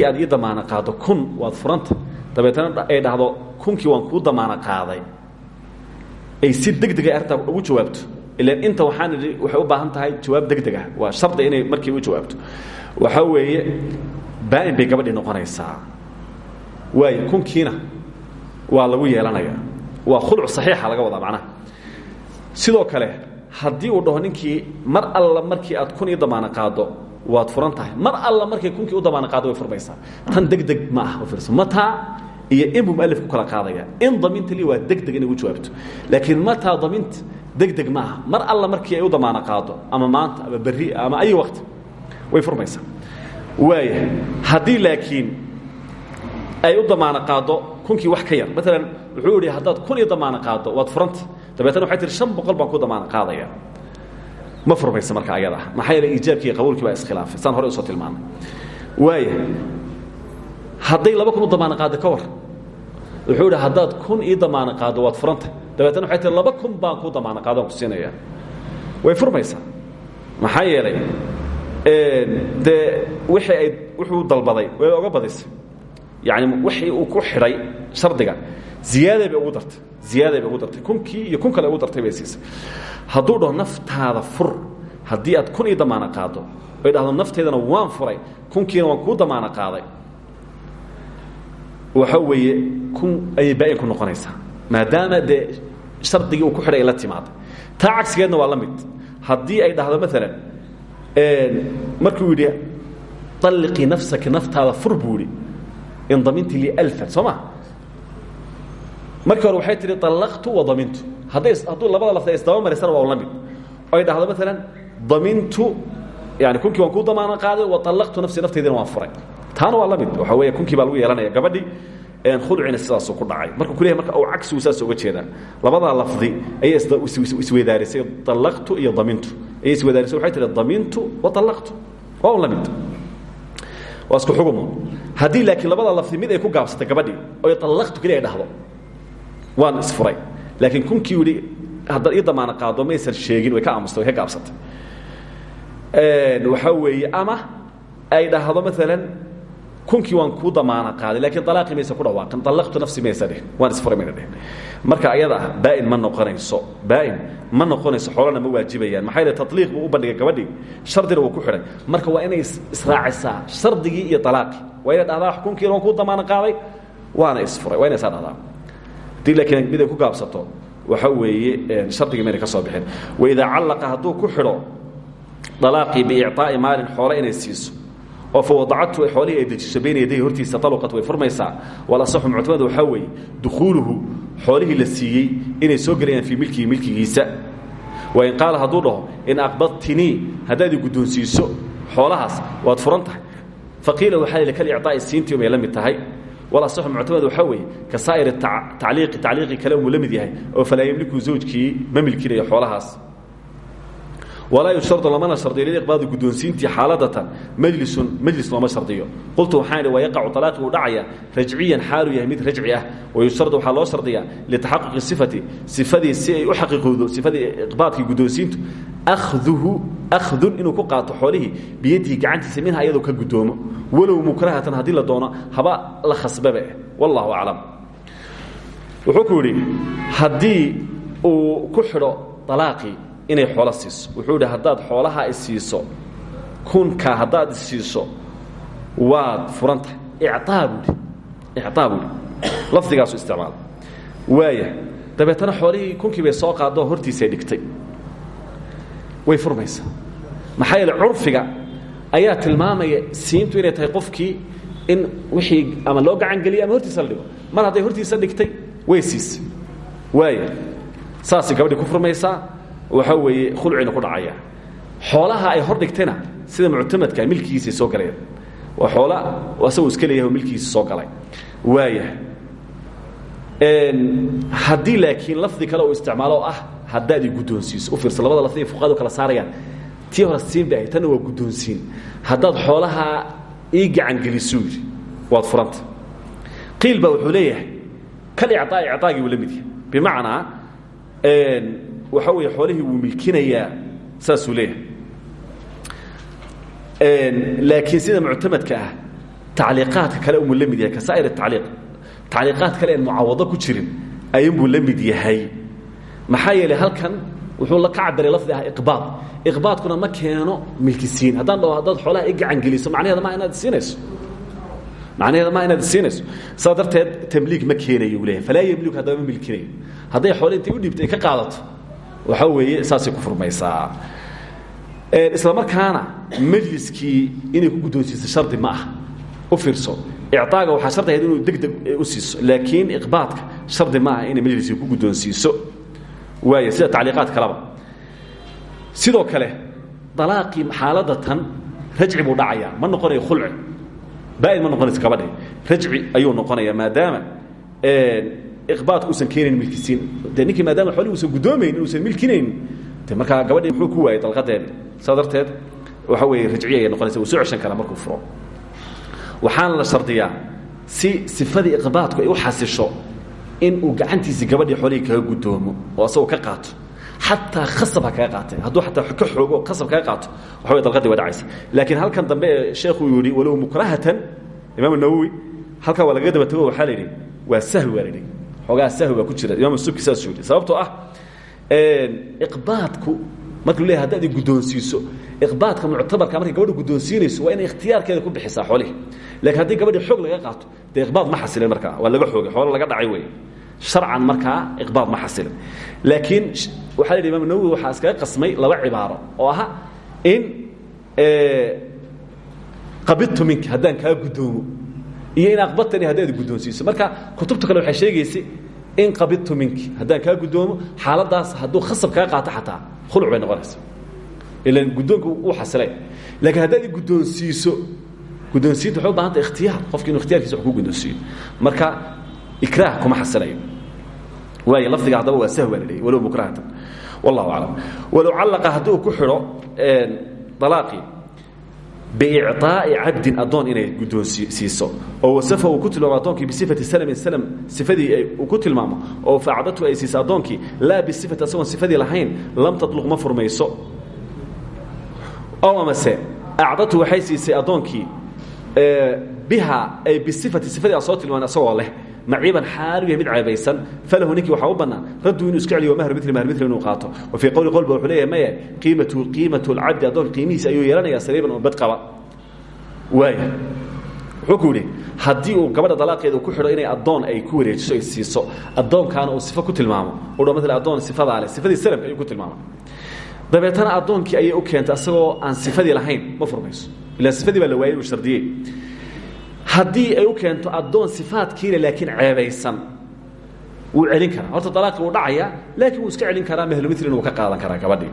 aad ii damaano qaado kun waad furanta dabeetana ay dhahdo kunkii waan kuu damaano qaaday ay si deg degay arrintaa ugu jawaabto inta waxaan idhi waxay u baahan tahay jawaab deg deg ah. Waa shardi inay markiiba u jawaabto. Waxaa weeye baain bay gabadhii noqonaysaa. Waayo kunkiina waa lagu yeelanayaa waa khulc saxiixa laga wadaa macnaha. Sidoo kale haddii uu dhaho ninkii mar alla markii aad kun ii damaano qaado waad furan tahay. Mar alla markay kunkii u damaano qaado way furmaysaa. Tan deg deg ma ah fiirso. Mataa iyo inbuu mualif ku kala qaadaya. In daminta li waa deg deg inay ugu jawaabto. Laakiin mataa damint deg deg ma aha mar alla markii ay u damaano qaado ama maanta ama berri ama ay waqti way furmaysaa. Waaya haddii laakiin ay u damaano qaado kunkii wax ka yar maalan wuxuu idhi haddaad kun ii damaano qaado waad furanta. Dabeetana waxay tihi shan boqol baan ku damaano qaadaya. Ma furmaysa marka ayadaa maxaa yeele iijaabkii iyo qabuulkii baa iskhilaafay. Saan horey u soo tilmaanay waaya hadday laba kun u damaano qaado ka war wuxuu idhi haddaad kun ii damaano qaado waad furanta dabeetana waxay tihi laba kun baan ku damaano qaado aan ku siinaya way furmaysaa. Maxaa yeelay dee wixii ay wuxuu dalbaday way oga badisay yacni wixii uu ku xidhay shardiga ziyaaday bay ugu dartay ziyaaday bay ugu dartay. Kunkii iyo kun kale ugu dartay bay siisay. Hadduu dhaho naftaada fur haddii aad kun ii damaano qaado oy dhahdo nafteedana waan furay kunkiina waan kuu damaano qaaday. Waxa weeye kun ayay baain ku noqonaysaa. Maadaama dee shardigii uu ku xidhay ay la timaaday taa cagsigeedna waa la mid. Haddii ay dhahdo maalan markuu yidhi alliqii nafsaka naftaada fur buu yidhi in daminti lii alfan soo ma? Markii hore waxay tihi allaqtu wa damintu. Hadday hadduu labada lafta isdaba marisana waa la mid. Oo ay dhahdo maalan damintu yani kunkii waan kuu damaano qaaday wa allaqtu nafsii naftaydina waan furay. Taana waa la mid. Waxa weeye kunkii baa lagu yeelanaya gabadhii khulcina sidaasuu ku dhacay. Markuu ku leeyahy marka uu cagsigu saas uga jeedaa labadaa lafdi ayay isweydaarisay allaqtu iyo damintu ayay isweydaarisay waxay tihi damintu wa allaqtu waa un la mid waa isku xugumo haddii laakiin labada lafdi mid ay ku gaabsatay gabadhii oy allaqtu keli ay dhahdo waan isfuray laakiin kunkii yidhi haddaad ii damaano qaado maysan sheegin way ka aamustay way ka gaabsatay. Waxaa weeye ama ay dhahdo maalan kunkii waan kuu damaana qaaday lakiin alaaqii maysa ku dhawaaqin allaqtu nafsi maysa dheh waan isfuray mayna dheh. Marka ayada ah baain ma noqonayso baain ma noqonayso xoolana ma waajibayaan. Maxaa yidhi tatliiq buu u bandhigay gabadhii shardina uu ku xidhay marka waa inay israacisaa shardigii iyo alaaqii waa inay dhahdaa kunkiina waan kuu damaana qaaday waana isfuray waa inay saa dhahdaa haddii laakiin mid ay ku gaabsato waxa weeye shardigii mayna ka soo bixin waidaa callaqa hadduu ku xidho alaaqii biicطaa'i maalin xoole inay siiso oo fawadacadtu xoolihii ay dejiso bayna yaday hortiisa aluqat way furmaysaa. Walasaxu muctamada waxaa weeye dukhuuluhu xoolihii la siiyey inay soo gelayaan fii milkihi milkigiisa. Wain qaala hadduu dhaho in aqbadtinii haddaad i guddoonsiiso xoolahaas waad furan tahay. Faqiila waxaa l kalicطaa'i siintii bay la mid tahay. Walasaxu muctamad waxaa weeye ka saa'ir tacliiqi tacliiqi kale yahay oo falaa yemliku zawjkii ma milkinayo xoolahaas walaa yushtardu lamana shardiyo liliqbaadi guddoonsiintii xaaladatan majlisun majlis looma shardiyo qultu waxaan idhi wayaqacu alaaqi uu dhacaya rajciyan xaaluu yahay mid rajci ah wayushtardu waxaa loo shardiyaa litaxaquqi sifati sifadii si ay u xaqiiqowdo sifadii iqbaadkii guddoonsiintu akhduhu akhdun inuu ku qaato xoolihii biyadihi gacantiisa minha iyadoo ka guddoomo walow mukrahatan haddii la doono haba la khasbabe wallahu aclam wuxuu ku yidhi haddii uu ku xidho alaaqii inay xoolo siiso. Wuxuu idhi haddaad xoolaha i siiso kunka haddaad isiiso waad furan tahay icaa buuhi icaa buuhi lafdigaasu isticmaala. Waaya dabeetana xoolihii kunkii bay soo qaadoo hortiisay dhigtay. Way furmaysaa. Maxaa yeele curfiga ayaa tilmaamaya siintu inay tahay qofkii in wixii ama loo gacan geliya ama hortiisa la dhigo. Mar hadday hortiisa dhigtay way siisay. Waaya saasay gabadhii ku furmaysaa waxaa weeye khulcina ku dhacaya. Xoolaha ay hor sida muctamadka milkigiisay soo galayaan waa xoola asagoo iska leeyahay oo soo galay. Waaya haddii laakiin lafdi kale uu isticmaalo ah haddaad i u fiirsa labada lafdi ay kala saarayaan. Tii hore siin bay tanna waa guddoonsiin. Haddaad xoolaha ii gacangelisuu yidhi waad furanta qiil wuxuu leeyahay kal icaa icaagii buu la mid yahay waxaa weeye xoolihii wuu milkinayaa saasuu leeyahay. Laakiin sida muctamadka ah tacliiqaadka kale umuu la mid yahay ka saa'ir tacliiq tacliiqaad kale aan mucaawado ku jirin ayunbuu la mid yahay. Maxaa yeelay halkan wuxuu la ka cabiray lafdi ah iqbaad. Iqbaadkuna ma keeno milkisiin. Haddaan dhaho haddaad xoolaha i gacan geliso macnaheeda maa inaad siinayso. Macnaheeda maa inaad siinayso. Saa darteed tamliig ma keenayo uu leeyahay. Falaa yemliku haddaba ma milkinayo. Hadday xoole intay u dhiibtay ka qaadato waxaa weeye saasay ku furmaysaa. Isla markaana majliskii inay ku guddoonsiiso shardi ma ah u fiirso. Icaaga waxaa shardi ahayd inuu deg deg u siiso. Laakiin iqbaadka shardi ma aha inay majliskii ku guddoonsiiso. Waaya sida tacliiqaad kaleba sidoo kale dalaaqii xaaladda tan rajci buu dhacayaa. Ma noqonayo khulci. Baain ma noqonayso gabadhe rajci ayuu noqonayaa maadaama iqbaadku usan keenayn milkisiin de ninkii maadaama xoolihii usan guddoomayn inuusan milkinayn de markaa gabadhii muxuu ku waayey dalqadeedi saa darteed waxa weeye rajciya ayay noqonaysa wuu soo ceshan karaa markuu furo waxaana la shardiyaa si sifadii iqbaadku ay u xasisho in uu gacantiisii gabadhii xoolihii kaga guddoomo oo asagoo ka qaato xataa khasab ha kaga qaatee hadduu ataa ka xoogo khasab kaga qaato waxa way dalqadii waa dhacaysa laakiin halkan dambe ee sheekhu yidhi walow mukrahatan imaam nawowi halkaa waa lagaga daba tago waxaa la yidhi waa sahwi baa la yidhi xoogaa sahwi baa ku jira imaam subki saasuu yidhi sababtoo ah iqbaadku marka lu leeyahay haddaad i guddoonsiiso iqbaadka muctabarka markay gabadha guddoonsiinayso waa inay ikhtiyaarkeeda ku bixisaa xoolihii. Lakiin haddii gabadhii xoog laga qaato dee iqbaad ma xasilin markaa waa laga xoogay xoolo laga dhacay wey sharcan markaa iqbaad ma xasilin. Laakiin waxaa la yidhi imam nawowi waxaa iskaga qasmay laba cibaaro oo aha in qabidtu minka haddaan kaa guddoomo iyo in aqbadtani haddaad guddoonsiiso. Marka kutubta kale waxay sheegaysa in qabidtu minki. Haddaan kaa guddoomo xaaladaas hadduu khasab kaa qaato xataa khuluc bay noqonaysa ilan guddoonku uu xasilay. Laakiin haddaad i guddoonsiiso guddoonsiinta waxay u bahanta ikhtiyaar. Qofki inu ikhtiyaarkiisa wax ku guddoonsiiyo. Marka ikraah kuma xasilayo. Waay lafdiga haddaba waa sahwi baa la leeyay walow mukrahatan wallahu aclam. Walow callaqa haddii uu ku xidho dalaaqii biicطaa'i cabdin addoon inay guddoonsiiso oo wasafa uu ku tilmaamo addoonkii bisifati salmin salm sifadii uu ku tilmaamo oo faacdatu ay siiso addoonkii laa bisifati asagoon sifadii lahayn lam tatluq ma furmayso ow amase acdatu waxay siisay addoonkii biha ay bisifati sifadii aan soo tilmaanay asagoo leh maciiban xaalu yahay mid ceebaysan. Falahu ninkii waxaa u bannaan. Raddu inuu iska celiyo mahru mili mahru mili inuu qaato. Wa fii qowli qolba wuxuu leeyahay maya qiimatu qiimatu lcabdi addoon qiimihiisa ayuu yeelanayaa sariiban oo bad qaba waaya wuxuu ku yidhi haddii uu gabadha dalaaqeeda ku xidho inay addoon ay ku wareejiso ay siiso addoonkaana uu sifo ku tilmaamo. U dha maala addoon sifadaa leh sifadii salamka ayuu ku tilmaamay dabeetana addoonkii ayay u keentay asagoo aan sifadii lahayn ma furmayso. Ila sifadii baa la waayey uu shardiyey haddii ay u keento addoon sifaadkiile laakiin ceebaysan wuu celin karaa. Horta dalaaqii wuu dhacayaa laakiin wuu iska celin karaa mahlumilin wuu ka qaadan karaa gabadhii.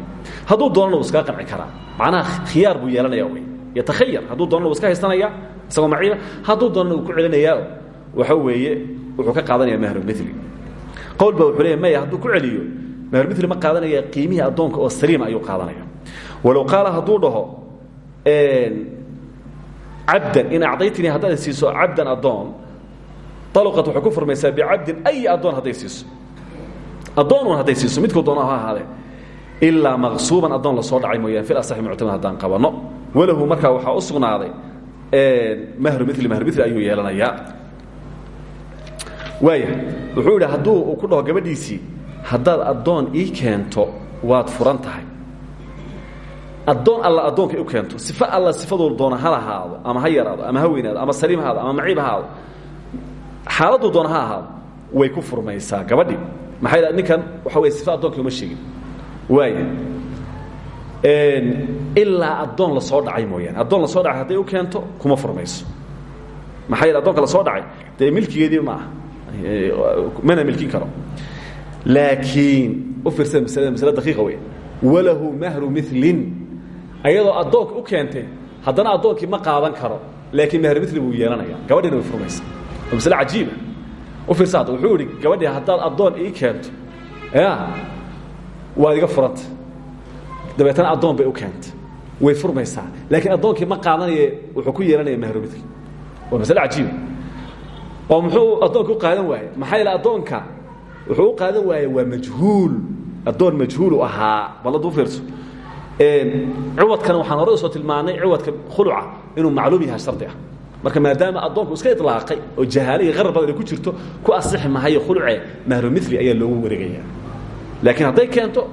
Hadduu doonana wuu iskaga qanci karaa. Macnaha khiyaar buu yeelanaya wey. Yatakhayar hadduu doonana wuu iska haysanaya isagoo maciiba hadduu doonana wuu ku celinayaa waxa weeye wuxuu ka qaadanaya mahlumili qowl ba wuxuu leeya maya hadduu ku celiyo mahlumili ma qaadanaya qiimihii addoonka oo saliima ayuu qaadanaya. Walow qaala hadduu dhaho cabdan in acdaytini haddaad siiso cabdan addoon aluqat waxay ku furmaysaa bicabdin ay addoon hadday siiso. Addoon un hadday siiso midkuu doona ha ahaadee. Ilaa maqsuuban addoon la soo dhacay mooyaan fil asaxi muctamad haddaan qabanno walahu markaa waxaa u sugnaaday mahru mili mahru mili ayuu yeelanayaa. Waaya wuxuu yidhi hadduu uu ku dhaho gabadhiisii haddaad addoon ii keento waad furan tahay addoon alla addoonkay u keento. Sifo alla sifaduu doona ha lahaado ama ha yaraado ama ha weynaado ama saliim ha aado ama maciib ha aado xaaladuu doona ha ahaado way ku furmaysaa gabadhii. Maxay dha ninkan waxa wey sifa addoonkii uma sheegin. Waaya ilaa addoon la soo dhacay mooyaane. Addoon la soo dhacay hadday u keento kuma furmayso. Maxaa yidhi addoonka la soo dhacay dee milkigeedii ma aha. Mana milkin karo. Laakiin u fiirsada maslada masle daqiiqa wey walahu mahru milin ayadoo addoonka u keentay haddana addoonkii ma qaadan karo. Laakiin mahru mili buu yeelanaya gabadhiina way furmaysa waa masle cajiiba u fiirsa hadda wuxuu idhi gabadhii haddaad addoon ii keento ya waad iga furanta dabeetana addoon bay u keentay. Way furmaysaa. Laakiin addoonkii ma qaadanaye wuxuu ku yeelanaya mahru mili waa masle cajiiba oo muxuu addoonka u qaadan waaye maxaa yeele addoonka wuxuu u qaadan waaye waa majhuul. Addoon majhuulu ahaa. Baladu fiirso ciwadkana waxaan hore u soo tilmaanay ciwadka khuluca inuu macluum yahay shardi ah. Marka maadaama addoonku iska ilaaqay oo jahaale iyo qarar badan ay ku jirto ku asixi mahayo khuluce mahrumili ayaa loogu wareegaya. Laakiin hadday keento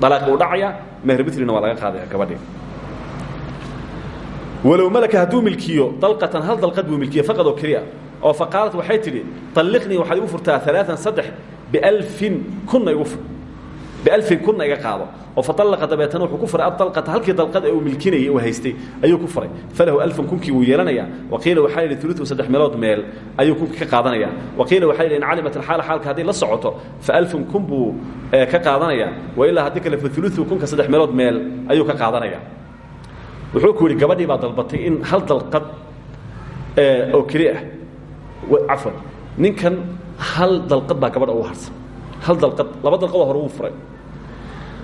dalaaqi uu dhacaya mahrumilina waa laga qaadaya gabadhii walow malaka hadduu milkiyo dalqatan hal dalqad buu milkiye faqad oo keliya. Oo faqaalat waxay tidhi alliqnii waxaad igu furtaa alaaan saddex bialfin kunna igu fur bialfin kunna iga qaado oo faallaqa dabeetana wuxuu ku furay adalqata halkii dalqada uu milkinayay uu haystay ayuu ku furay falahu alfan kunkii wuu yeelanayaa waqiila waxaa yidhi uluثu saddex meelood meel ayuu kunkii ka qaadanaya waqiila waxaa yidhi in calimat alxaala xaalka hadday la socoto fa alfan kun buu ka qaadanaya wailaa haddii kale fa uluثu kunka saddex meelood meel ayuu ka qaadanaya wuxuu ku yidhi gabadhii baa dalbatay in hal dalqad oo keli ah cafwan ninkan hal dalqad baa gabadha ugu harsan hal dalqad laba dalqadoo hore wuu furay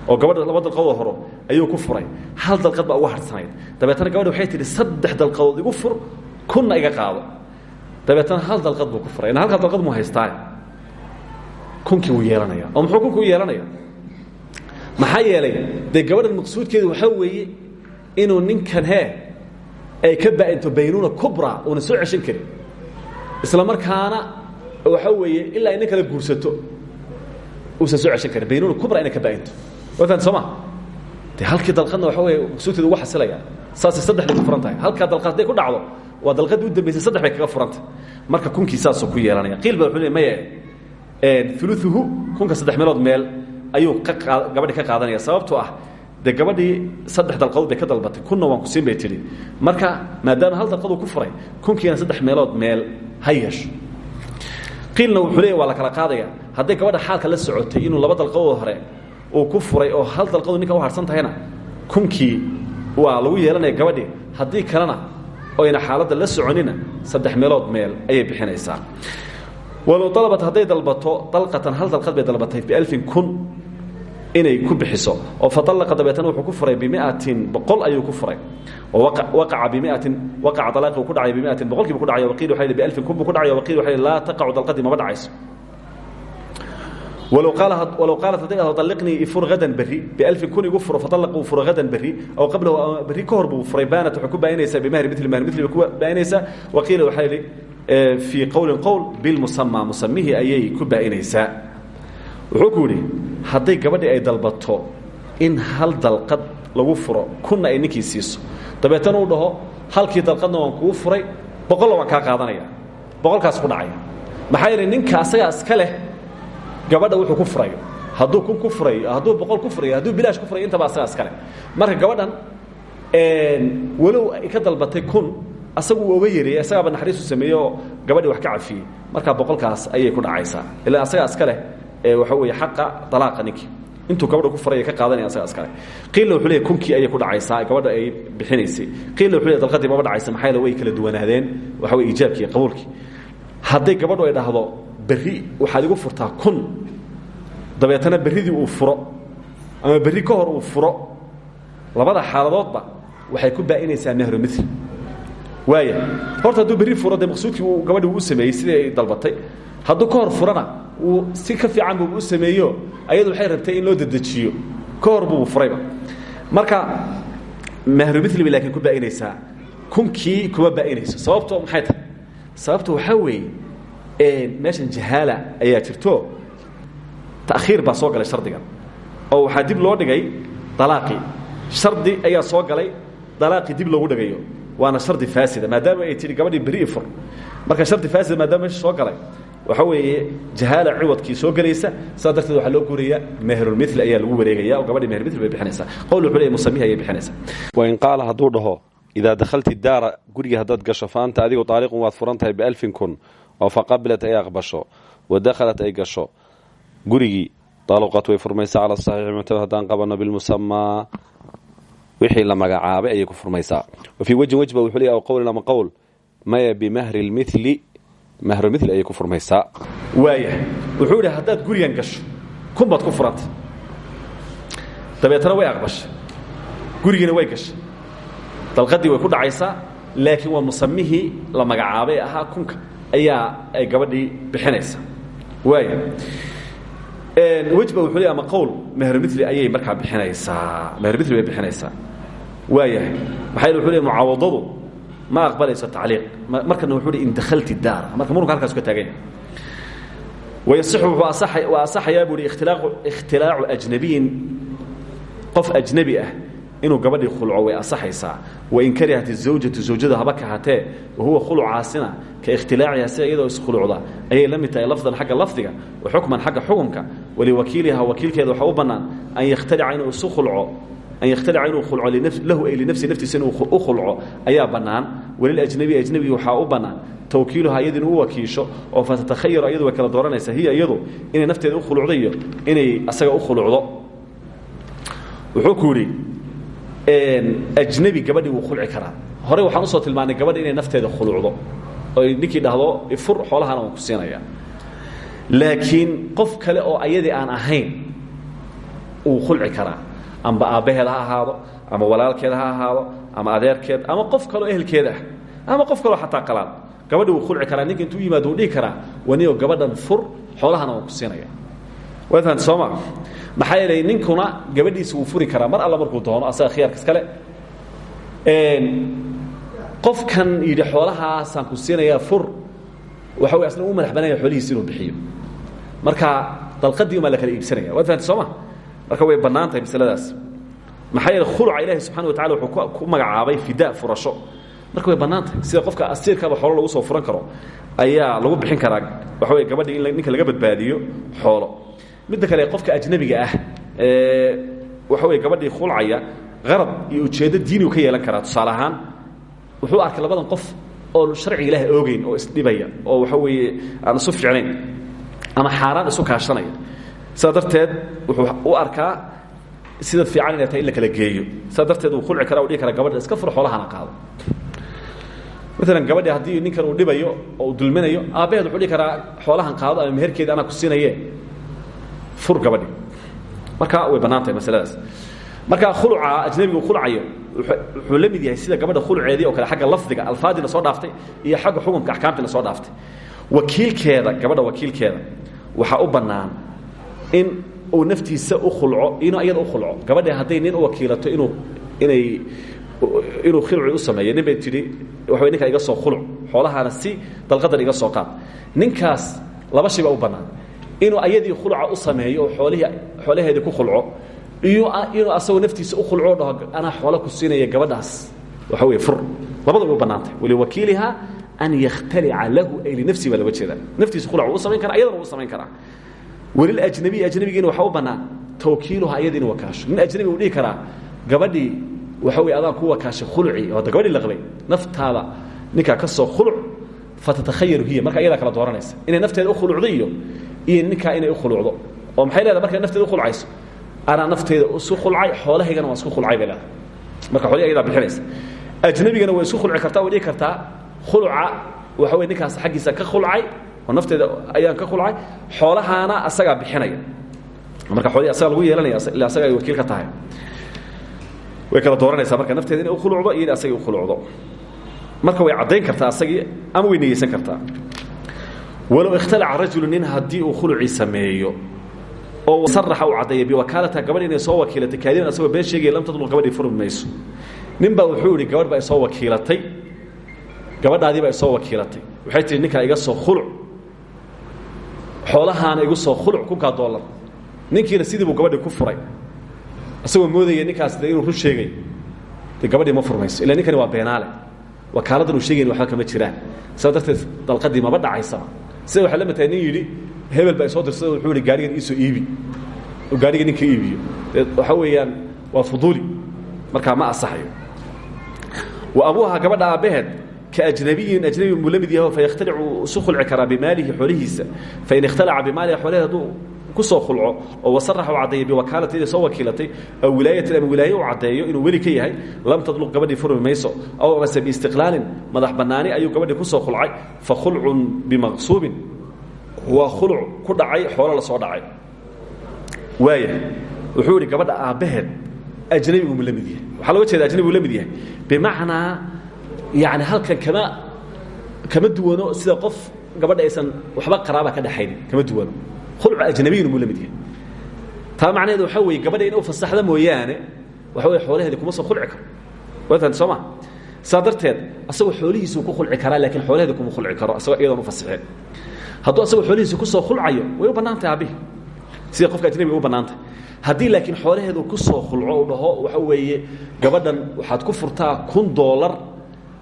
oo gabadha laba dalqadoo horo ayuu ku furay. Hal dalqad baa ugu harsanayd dabeetana gabadha waxay tidhi saddex dalqadood igu fur kunna iga qaado. Dabeetana hal dalqad buu ku furay. Ina halkaa dalqad muu haystaa kunkii wuu yeelanaya oo muxuu kunkii u yeelanaya maxaa yeelay? Dee gabadhan maqsuudkeedu waxaa weeye inuu ninkan hee ay ka ba'into baynuuna kubra uuna soo ceshan karin. Isla markaana waxa weeye ilaa ay nin kala guursato uusan soo ceshan karin. Baynuuna kubra inay ka ba'into waa fahamta soo ma? De halkii dalqadna waxa weeye maqsuudkeedu ugu xasilaya. Saasay saddexday ku furan ku dhacdo waa dalqadii u dambaysay saddex bay kaga furantay. Marka kunkii saasuu ku yeelanaya qiil ba le maya uluuhu kunka saddex meelood meel ayuu ka gabadhii ka qaadanaya sababtoo ah de gabadhii saddex dalqadood bay ka dalbatay. Kunna waan ku siin bay tidhi. Marka maadaama hal dalqaduu ku furay kunkiina saddex meelood meel ha yeesho. Leeya waa la kala qaadaya hadday gabadha xaalka la socotay inuu laba dalqadood hore uu ku furay oo hal dalqadu ninka u harsan tahayna kunkii waa lagu yeelanaya gabadhii. Haddii kalena oyna xaaladda la soconina saddex meelood meel ayay bixinaysaa. Walow dalabat hadday dalbato dalqatan hal dalqad bay dalbatay bialfin kun inay ku bixiso. Oo faalaqa dabeetana wuxuu ku furay bimiatin boqol ayuu ku furay. Oo waqaca bimiatin waqaca dalaaqi uu ku dhacay bimiatin boqolkiibu ku dhacay waqiil waxa yidhi bialfin kun ku dhacay waqiil waxa yidhi laa taqacu dalqadii maba dhacayso walow qaalat hadday dhahdo alliqnii ifur hadan berri bialfin kun igu furo faallaq uu furo hadan berri aw qablahu berri ka hor buu furay baanat waxay ku baayinaysaa bimahri mili mahri mili bay ku baayinaysaa waqiila waxaa yidhi fii qowlin qowl bilmusamaa musamihii ayay ku baa'inaysaa wuxuu ku yidhi hadday gabadhii ay dalbato in hal dalqad lagu furo kunna ay ninkii siiso dabeetana uu dhaho halkii dalqadna waan kuu furay boqolla waan kaa qaadanaya boqolkaas ku dhacaya maxaa yeelay ninka asagaa iska leh gabadha wuxuu ku furayo. Hadduu ku furayo hadduu boqol ku furayo hadduu bilaash ku furayo intaba asagaa iska leh marka gabadhan walow ka dalbatay kun asagu uu oga yereeyey asagaaba naxariisu sameeyey oo wax ka cafiyey. Markaa boqolkaas ayay ku dhacaysaa. Ilaa asagaa iska leh waxa weeye xaqa dalaaqa ninkii intuu gabadha ku furay ka qaadanaya asaga iskale. Qiilla wuxuu kunkii ayay ku dhacaysaa gabadha ay bixinaysay. Qiilla wuxuu dalqadii maba dhacaysa maxaa yeele way kala duwanaadeen waxa weye ijaabkii iyo qabuulkii. Gabadhu ay dhahdo berri waxaad igu furtaa kun. Dabeetana berridii uu furo ama berri ka hor uu furo labada xaaladoodba waxay ku baa'inaysaa mehro mil waaya horta hadduu berri furo dee maqsuudkii uu gabadhi uu sameeyey sidii ay dalbatay? Hadduu ka hor furana uu si ka fiican buu u sameeyo ayadu waxay rabtay in loo dedejiyo. Ka hor buu furayba. Marka mahrumili bay laakiin ku baa'inaysaa kunkii kuma baa'inayso sababto maxay tahay? Sababto waxaa weeye meeshan jahaala ayaa jirto. Ta'khiir baa soo galay shardigan oo waxaa dib loo dhigay dalaaqii shardi ayaa soo galay dalaaqii dib loogu dhigayo. Waana shardi faasida maadaama ay tihi gabadhii beri fur. Marka shardi faasida maadaama meesha soo galay waxa weeye jahaala ciwadkii soo gelaysa sidaa darteed waxaa loo guuraya mehrulmil ayaa lagu wareegaya oo gabadhii mehrmil bay bixinaysaa. Qowl wuxuu leeyahy musamihi ayay bixinaysaa. Wain qaala hadduu dhaho idaa dakhalti daara guriga haddaad gasho faanta adigu taaliqun waad furan tahay bialfin kun oo faqabilat ay aqbasho wa dakhalat ay gasho gurigii taluqat way furmaysaa cala saxiixi muctamad haddaan qabanno bilmusamaa wixii la magacaabay ayay ku furmaysaa wa fii wejin wejba wuxuu leeyahy aw qowlin ama qowl maya bimahri lmili mahrumil ayay ku furmaysaa waaya wuxuu idhi haddaad gurigan gasho kun baad ku furanta dabeetana way aqbashay gurigiina way gashay dalqadii way ku dhacaysaa laakiin waa musamihii la magacaabay ahaa kunka ayaa ay gabadhii bixinaysaa waaya wejba wuxuu le ama qowl mehrumili ayay markaa bixinaysaa. Mehrumili bay bixinaysaa. Waayahay maxaa yele wuxuu le mucaawadadu ma aqbalayso tacliiq. Markana wuxuu hi in dakhalti daara marka murunka halkaas ka taaganya wayasixu wuxuu asaxayaa buu hi ikhtilaacu ajnabiyin. Qof ajnabi ah inuu gabadhii khulco way asaxaysaa wain karihat izawjatu zawjada haba kahatee wahuwa khulucaasina ka ikhtilaaciha sida iyadoo iskhulucda ayay la lafdan xagga lafdiga wa xukman xagga xukunka. Waliwakiiliha wakiilkeeda waxaa u bannaan an yakhtalica inuu isu khulco an yakhtalica inuu khulco lahu ay linafsi naftiisa inuu u khulco ayaa bannaan. Walilajnabi ajnabigi waxaa u bannaan. Tawkiiluha iyadu inuu wakiisho oo fatatahayaro iyadu way kala dooranaysaa. Hiya iyadu inay nafteeda u inay asaga u khulucdo wuxuu ku ajnabi gabadhii wuu khulci karaa. Horey waxaan u soo tilmaanay gabadha inay nafteeda khulucdo. Oy ninkii dhahdo ifur xoolahana waan ku siinaya laakiin qof kale oo ayadii aan ahayn uu khulci karaa. Amba aabbaheed ha ahaado ama walaalkeed ha ahaado ama adeerkeed ama qof kaleo ehelkeeda ah ama qof kaleo xataa qalaan. Gabadhi wuu khulci karaa ninka intuu yimaado uu dhihi karaa wanio gabadhan fur xoolahana waan ku siinaya fahanti sooma. Maxaa yeelay ninkuna gabadhiisa wuu furi karaa. Mar alla markuu doono asaga khiyaarka iskale qofkan yidhi xoolahaasaan ku siinayaa fur waxa wey asna u madax bananya xoolihiisi inuu bixiyo. Marka dalqadii umaa la kala iibsanaya. Waad fahanti sooma? Marka way bannaan tahay masaladaas. Maxaa yeele khuluca ilaahi subxana wa tacala wuxuu ku magacaabay fidaa furasho. Marka way bannaan tahay sida qofka asiirkaaba xoolo lagu soo furan karo ayaa lagu bixin karaa waxa wey gabadhii in ninka laga badbaadiyo xoolo midda kale qofka ajnabiga ah waxa wey gabadhii khulcaya qarab iyo ujeeddo diiniu ka yeelan karaa. Tusaale wuxuu arkay labadan qof oo sharciga ilaahay oogeyn oo isdhibaya oo waxa weeye aan isu fiicnayn ama xaaraan isu kaashanaya sidaa wuxuu u arkaa sida fiican inay tahay in la kala geeyo. Sidaa uu khulci kara u dhihi karaa gabadha iska fur xoolahana qaado. Maalan gabadhi haddii ninkan uu dhibayo oo dulminayo aabbaheed wuxuu dhihi karaa xoolahan qaado ama meherkeeda anaa ku siinaye fur gabadhi. Marka way bannaan masaladaas marka khuluca ajnabigu khulcayo wuxuu la mid yahay sida gabadha khuluceedii oo kale xagga lafdiga alfaadina soo dhaaftay iyo xagga xukunka axkaamtina soo dhaaftay. Wakiilkeeda gabadha wakiilkeeda waxaa u bannaan in uu naftiisa u khulco inuu iyada u khulco. Gabadhi hadday nin wakiilato inuu inay inuu khilci u sameeyo nin bay waxa ninkaa iga soo khuluc xoolahaana si dalqadan iga soo qaad. Ninkaas laba shay u bannaan inuu ayadii khulca u sameeyo oo xoolaheedii ku khulco inuu asagoo naftiisa u khulco dhaho anaa xoolo ku siinaya gabadhaas. Waxa wey fur. Labadaba u bannaantay. Waliwakiiliha an yakhtalica lahu ay linafsihi baa loga jeedaa. Naftiisa khulc uu samayn kara ayadana uu samayn karaa. Waliljnabiy ajnabigiina waxaa u bannaan tawkiiluha ayada inu wakaasho. Nin ajnabi uu dhihi karaa gabadhii waxa wey adaan ku wakaashay khulci. Oo gabadhii la qabay. Naftaada ninkaa ka soo khuluc fatatahayar hiya. Marka ayadaa kala dooranaysa. Inay nafteeda u khulucdo iyo ninkaa inay u khulucdo oo maxay leedahay? Markay nafteeda u khulcayso anaa nafteeda isu khulcay xoolahaygana waan khulcay bay leedahay. Marka xoolihi ayadaa bixinaysa. Ajnabigana way isku khulci kartaa way kartaa khuluca waxa wey ninkaas xaggiisa ka khulcay oo nafteeda ayaan ka khulcay xoolahaana asagaa bixinaya. Marka xoolihii asaga lagu yeelanaya asaga ay wakiil ka tahay. Way kala dooranaysaa marka nafteeda inay u khulucdo iyo in asagii u khulucdo marka way caddayn kartaa asagii ama way niyeysan kartaa walow ikhtalaca rajulu nin haddii uu khulucii sameeyo oo saraxa uu caddeeya biwakaalata gabadh inay soo wakiilatay kaadiban asagoo been sheegaya lam tadluq gabadhii furmi mayso. Wuxuu idhi gabadh baa isoo wakiilatay. Gabadhaadii baa isoo wakiilatay. Waxay tihi ninkaa iga soo khuluc. Xoolahaana igu soo khuluc kunkaa doolar ninkiina sidii buu gabadhii ku furay. Isagoo moodaya ninkaas de inuu run de gabadhii ma furmayso. Illa ninkani waa beenaale. Wakaaladan uu sheegayn kama jiraan. Saa dalqadii maba dhacaysaba sida waxay la matahay nin yidhi hebel baa isoo dirsada wuxuu ihi gaarigan iisoo iibi. Oo gaariga ninka iibiyo. Dee waxa weeyaan waa fuduuli. Markaa ma asaxayo. Wa abuuha gabadha aabbaheed kaajnabiyin ajnabi buu la mid yaho fayakhtalicu isu khulci karaa bimaalihi xoolihiisa fain ikhtalaca bimaalihi xoolaheed hadduu ku soo khulco oo wasaraxa u caddeeya biwakaalati inay soo wakiilatay aw wilaayatin ama wilaaye u caddeeyo inuu weli ka yahay lam tadluq gabadhii furmi mayso aw amase biistiqlaalin madax bannaani ayuu gabadhii ku soo khulcay fa khulcun bimaqsuubin. Waa khuluc ku dhacay xoolo la soo dhacay. Waaya wuxuu idhi gabadha aabbaheed ajnabigu mu la mid yahay. Waxaa loga jeeda ajnabigu la mid yahay. Bimacnaa yani halkan kama kama duwano sida qof gabadha aysan waxba qaraaba ka dhaxaynin kama duwano khulca ajnabiyinu muu la yahay. Taa macnaheedu waxaa weeye gabadha in u mooyaane waxa wey xoolaheedi kuma soo khulci karo. Waatan soo ma? Asagoo xoolihiisuu ku khulci karaa laakiin xoolaheedi kuma khulci karo asagoo iyadoon u fasixeen hadduu asagoo xoolihiisi ku soo khulcayo way u bannaantahay aabbihi sida qofka ajnabiga u bannaantahay haddii laakiin xoolaheedu ku soo khulco u dhaho waxa weeye gabadhan waxaad ku furtaa kun doolar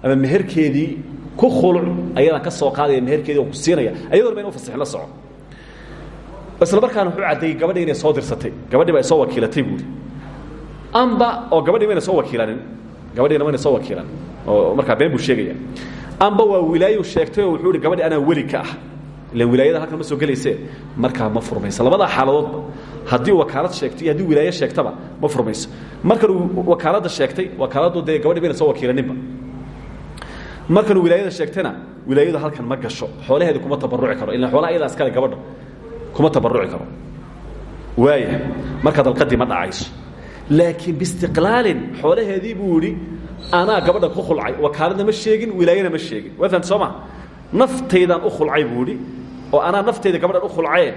ama meherkeedii ku khuluc ayadaan ka soo qaadaya meherkeedii on ku siinaya ayadoon ba in u fasixin isla markaana wuxuu caddeeyey gabadhi inay soo dirsatay. Gabadhii baa soo wakiilatay buuri amba oo gabadhii mayna soo wakiilanin gabadhiina mayna soo wakiilan oo markaa been buu sheegaya. Amba waa wilaayu sheegtay wuxuu ihi gabadhi anaa weli ka ah. Ilan wilaayada halkan ma soo gelaysee markaa ma furmayso. Labadaa xaaladoodba haddii wakaalad sheegtay iyo haddii sheegtaba ma furmayso. Markanuu wakaaladda sheegtay wakaaladdu dee gabadhi mayna soo wakiilaninba markanuu wilaayada sheegtayna wilaayadu halkan ma gasho. Xoolaheedi kuma tabaruci karo. Ilan xoolaha iyadaa iskale gabadha kuma tabaruci karo. Waaya marka dalqadii ma dhacayso. Laakiin biistiqlaalin xoolaheedii buu yidhi anaa gabadha ku khulcay wakaaladna ma sheegin wilaayana ma sheegin. Waafahant soo ma? Naftaydan u khulcay buu idhi oo anaa naftayda gabadhan u khulcaye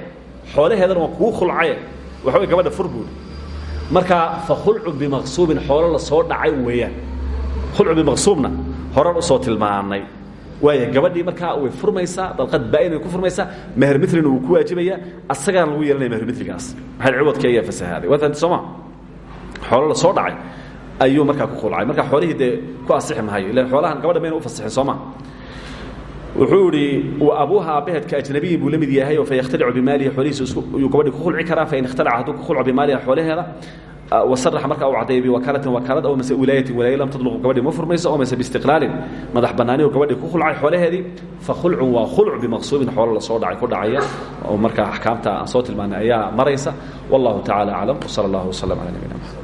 xoolaheedana waan kuu khulcaye waxa way gabadha fur buu idhi markaa fa khulcun bimaqsuubin xoolo la soo dhacay weeyaan. Khulcu bimaqsuubna horan u soo tilmaanay waaya gabadhii markaa way furmaysaa dalqad baa-in way ku furmaysaa meher milina wuu ku waajibayaa asagaana lagu yeelanaya meher miligaas maxay ciwadkii ayaa fasahaaday? Waa fahanti sooma? Xoolo la soo dhacay ayuu markaa ku khulcay marka xoolihii dee ku asixi mahayo ilan xoolahan gabadha mayna u fasixin sooma? Wuxuu idhi abuuha aabbaheedka ajnabiyin buu la mid yahay oo fayakhtalicu bimaalihi xoolihiisa yuu gabadhii ku khulci karaa fain ikhtalaca hadduu ku khulco bimaaliha xoolaheeda wasaraxa markaa uu caddeeya biwakaalatin wakaalad aw mase wilaayatin wilaayo lam tadluqu gabadhii ma furmayso aw mase biistiqlaalin madax bannaani oo gabadhii ku khulcay xoolaheedii fa khulcun waa khulc bimaqsuubin xoolo la soo dhacay ku dhacaya oo markaa axkaamta aan soo tilmaanay ayaa maraysa wallahu tacala aclam wsala allahu wasalam cala nabiyina maxamed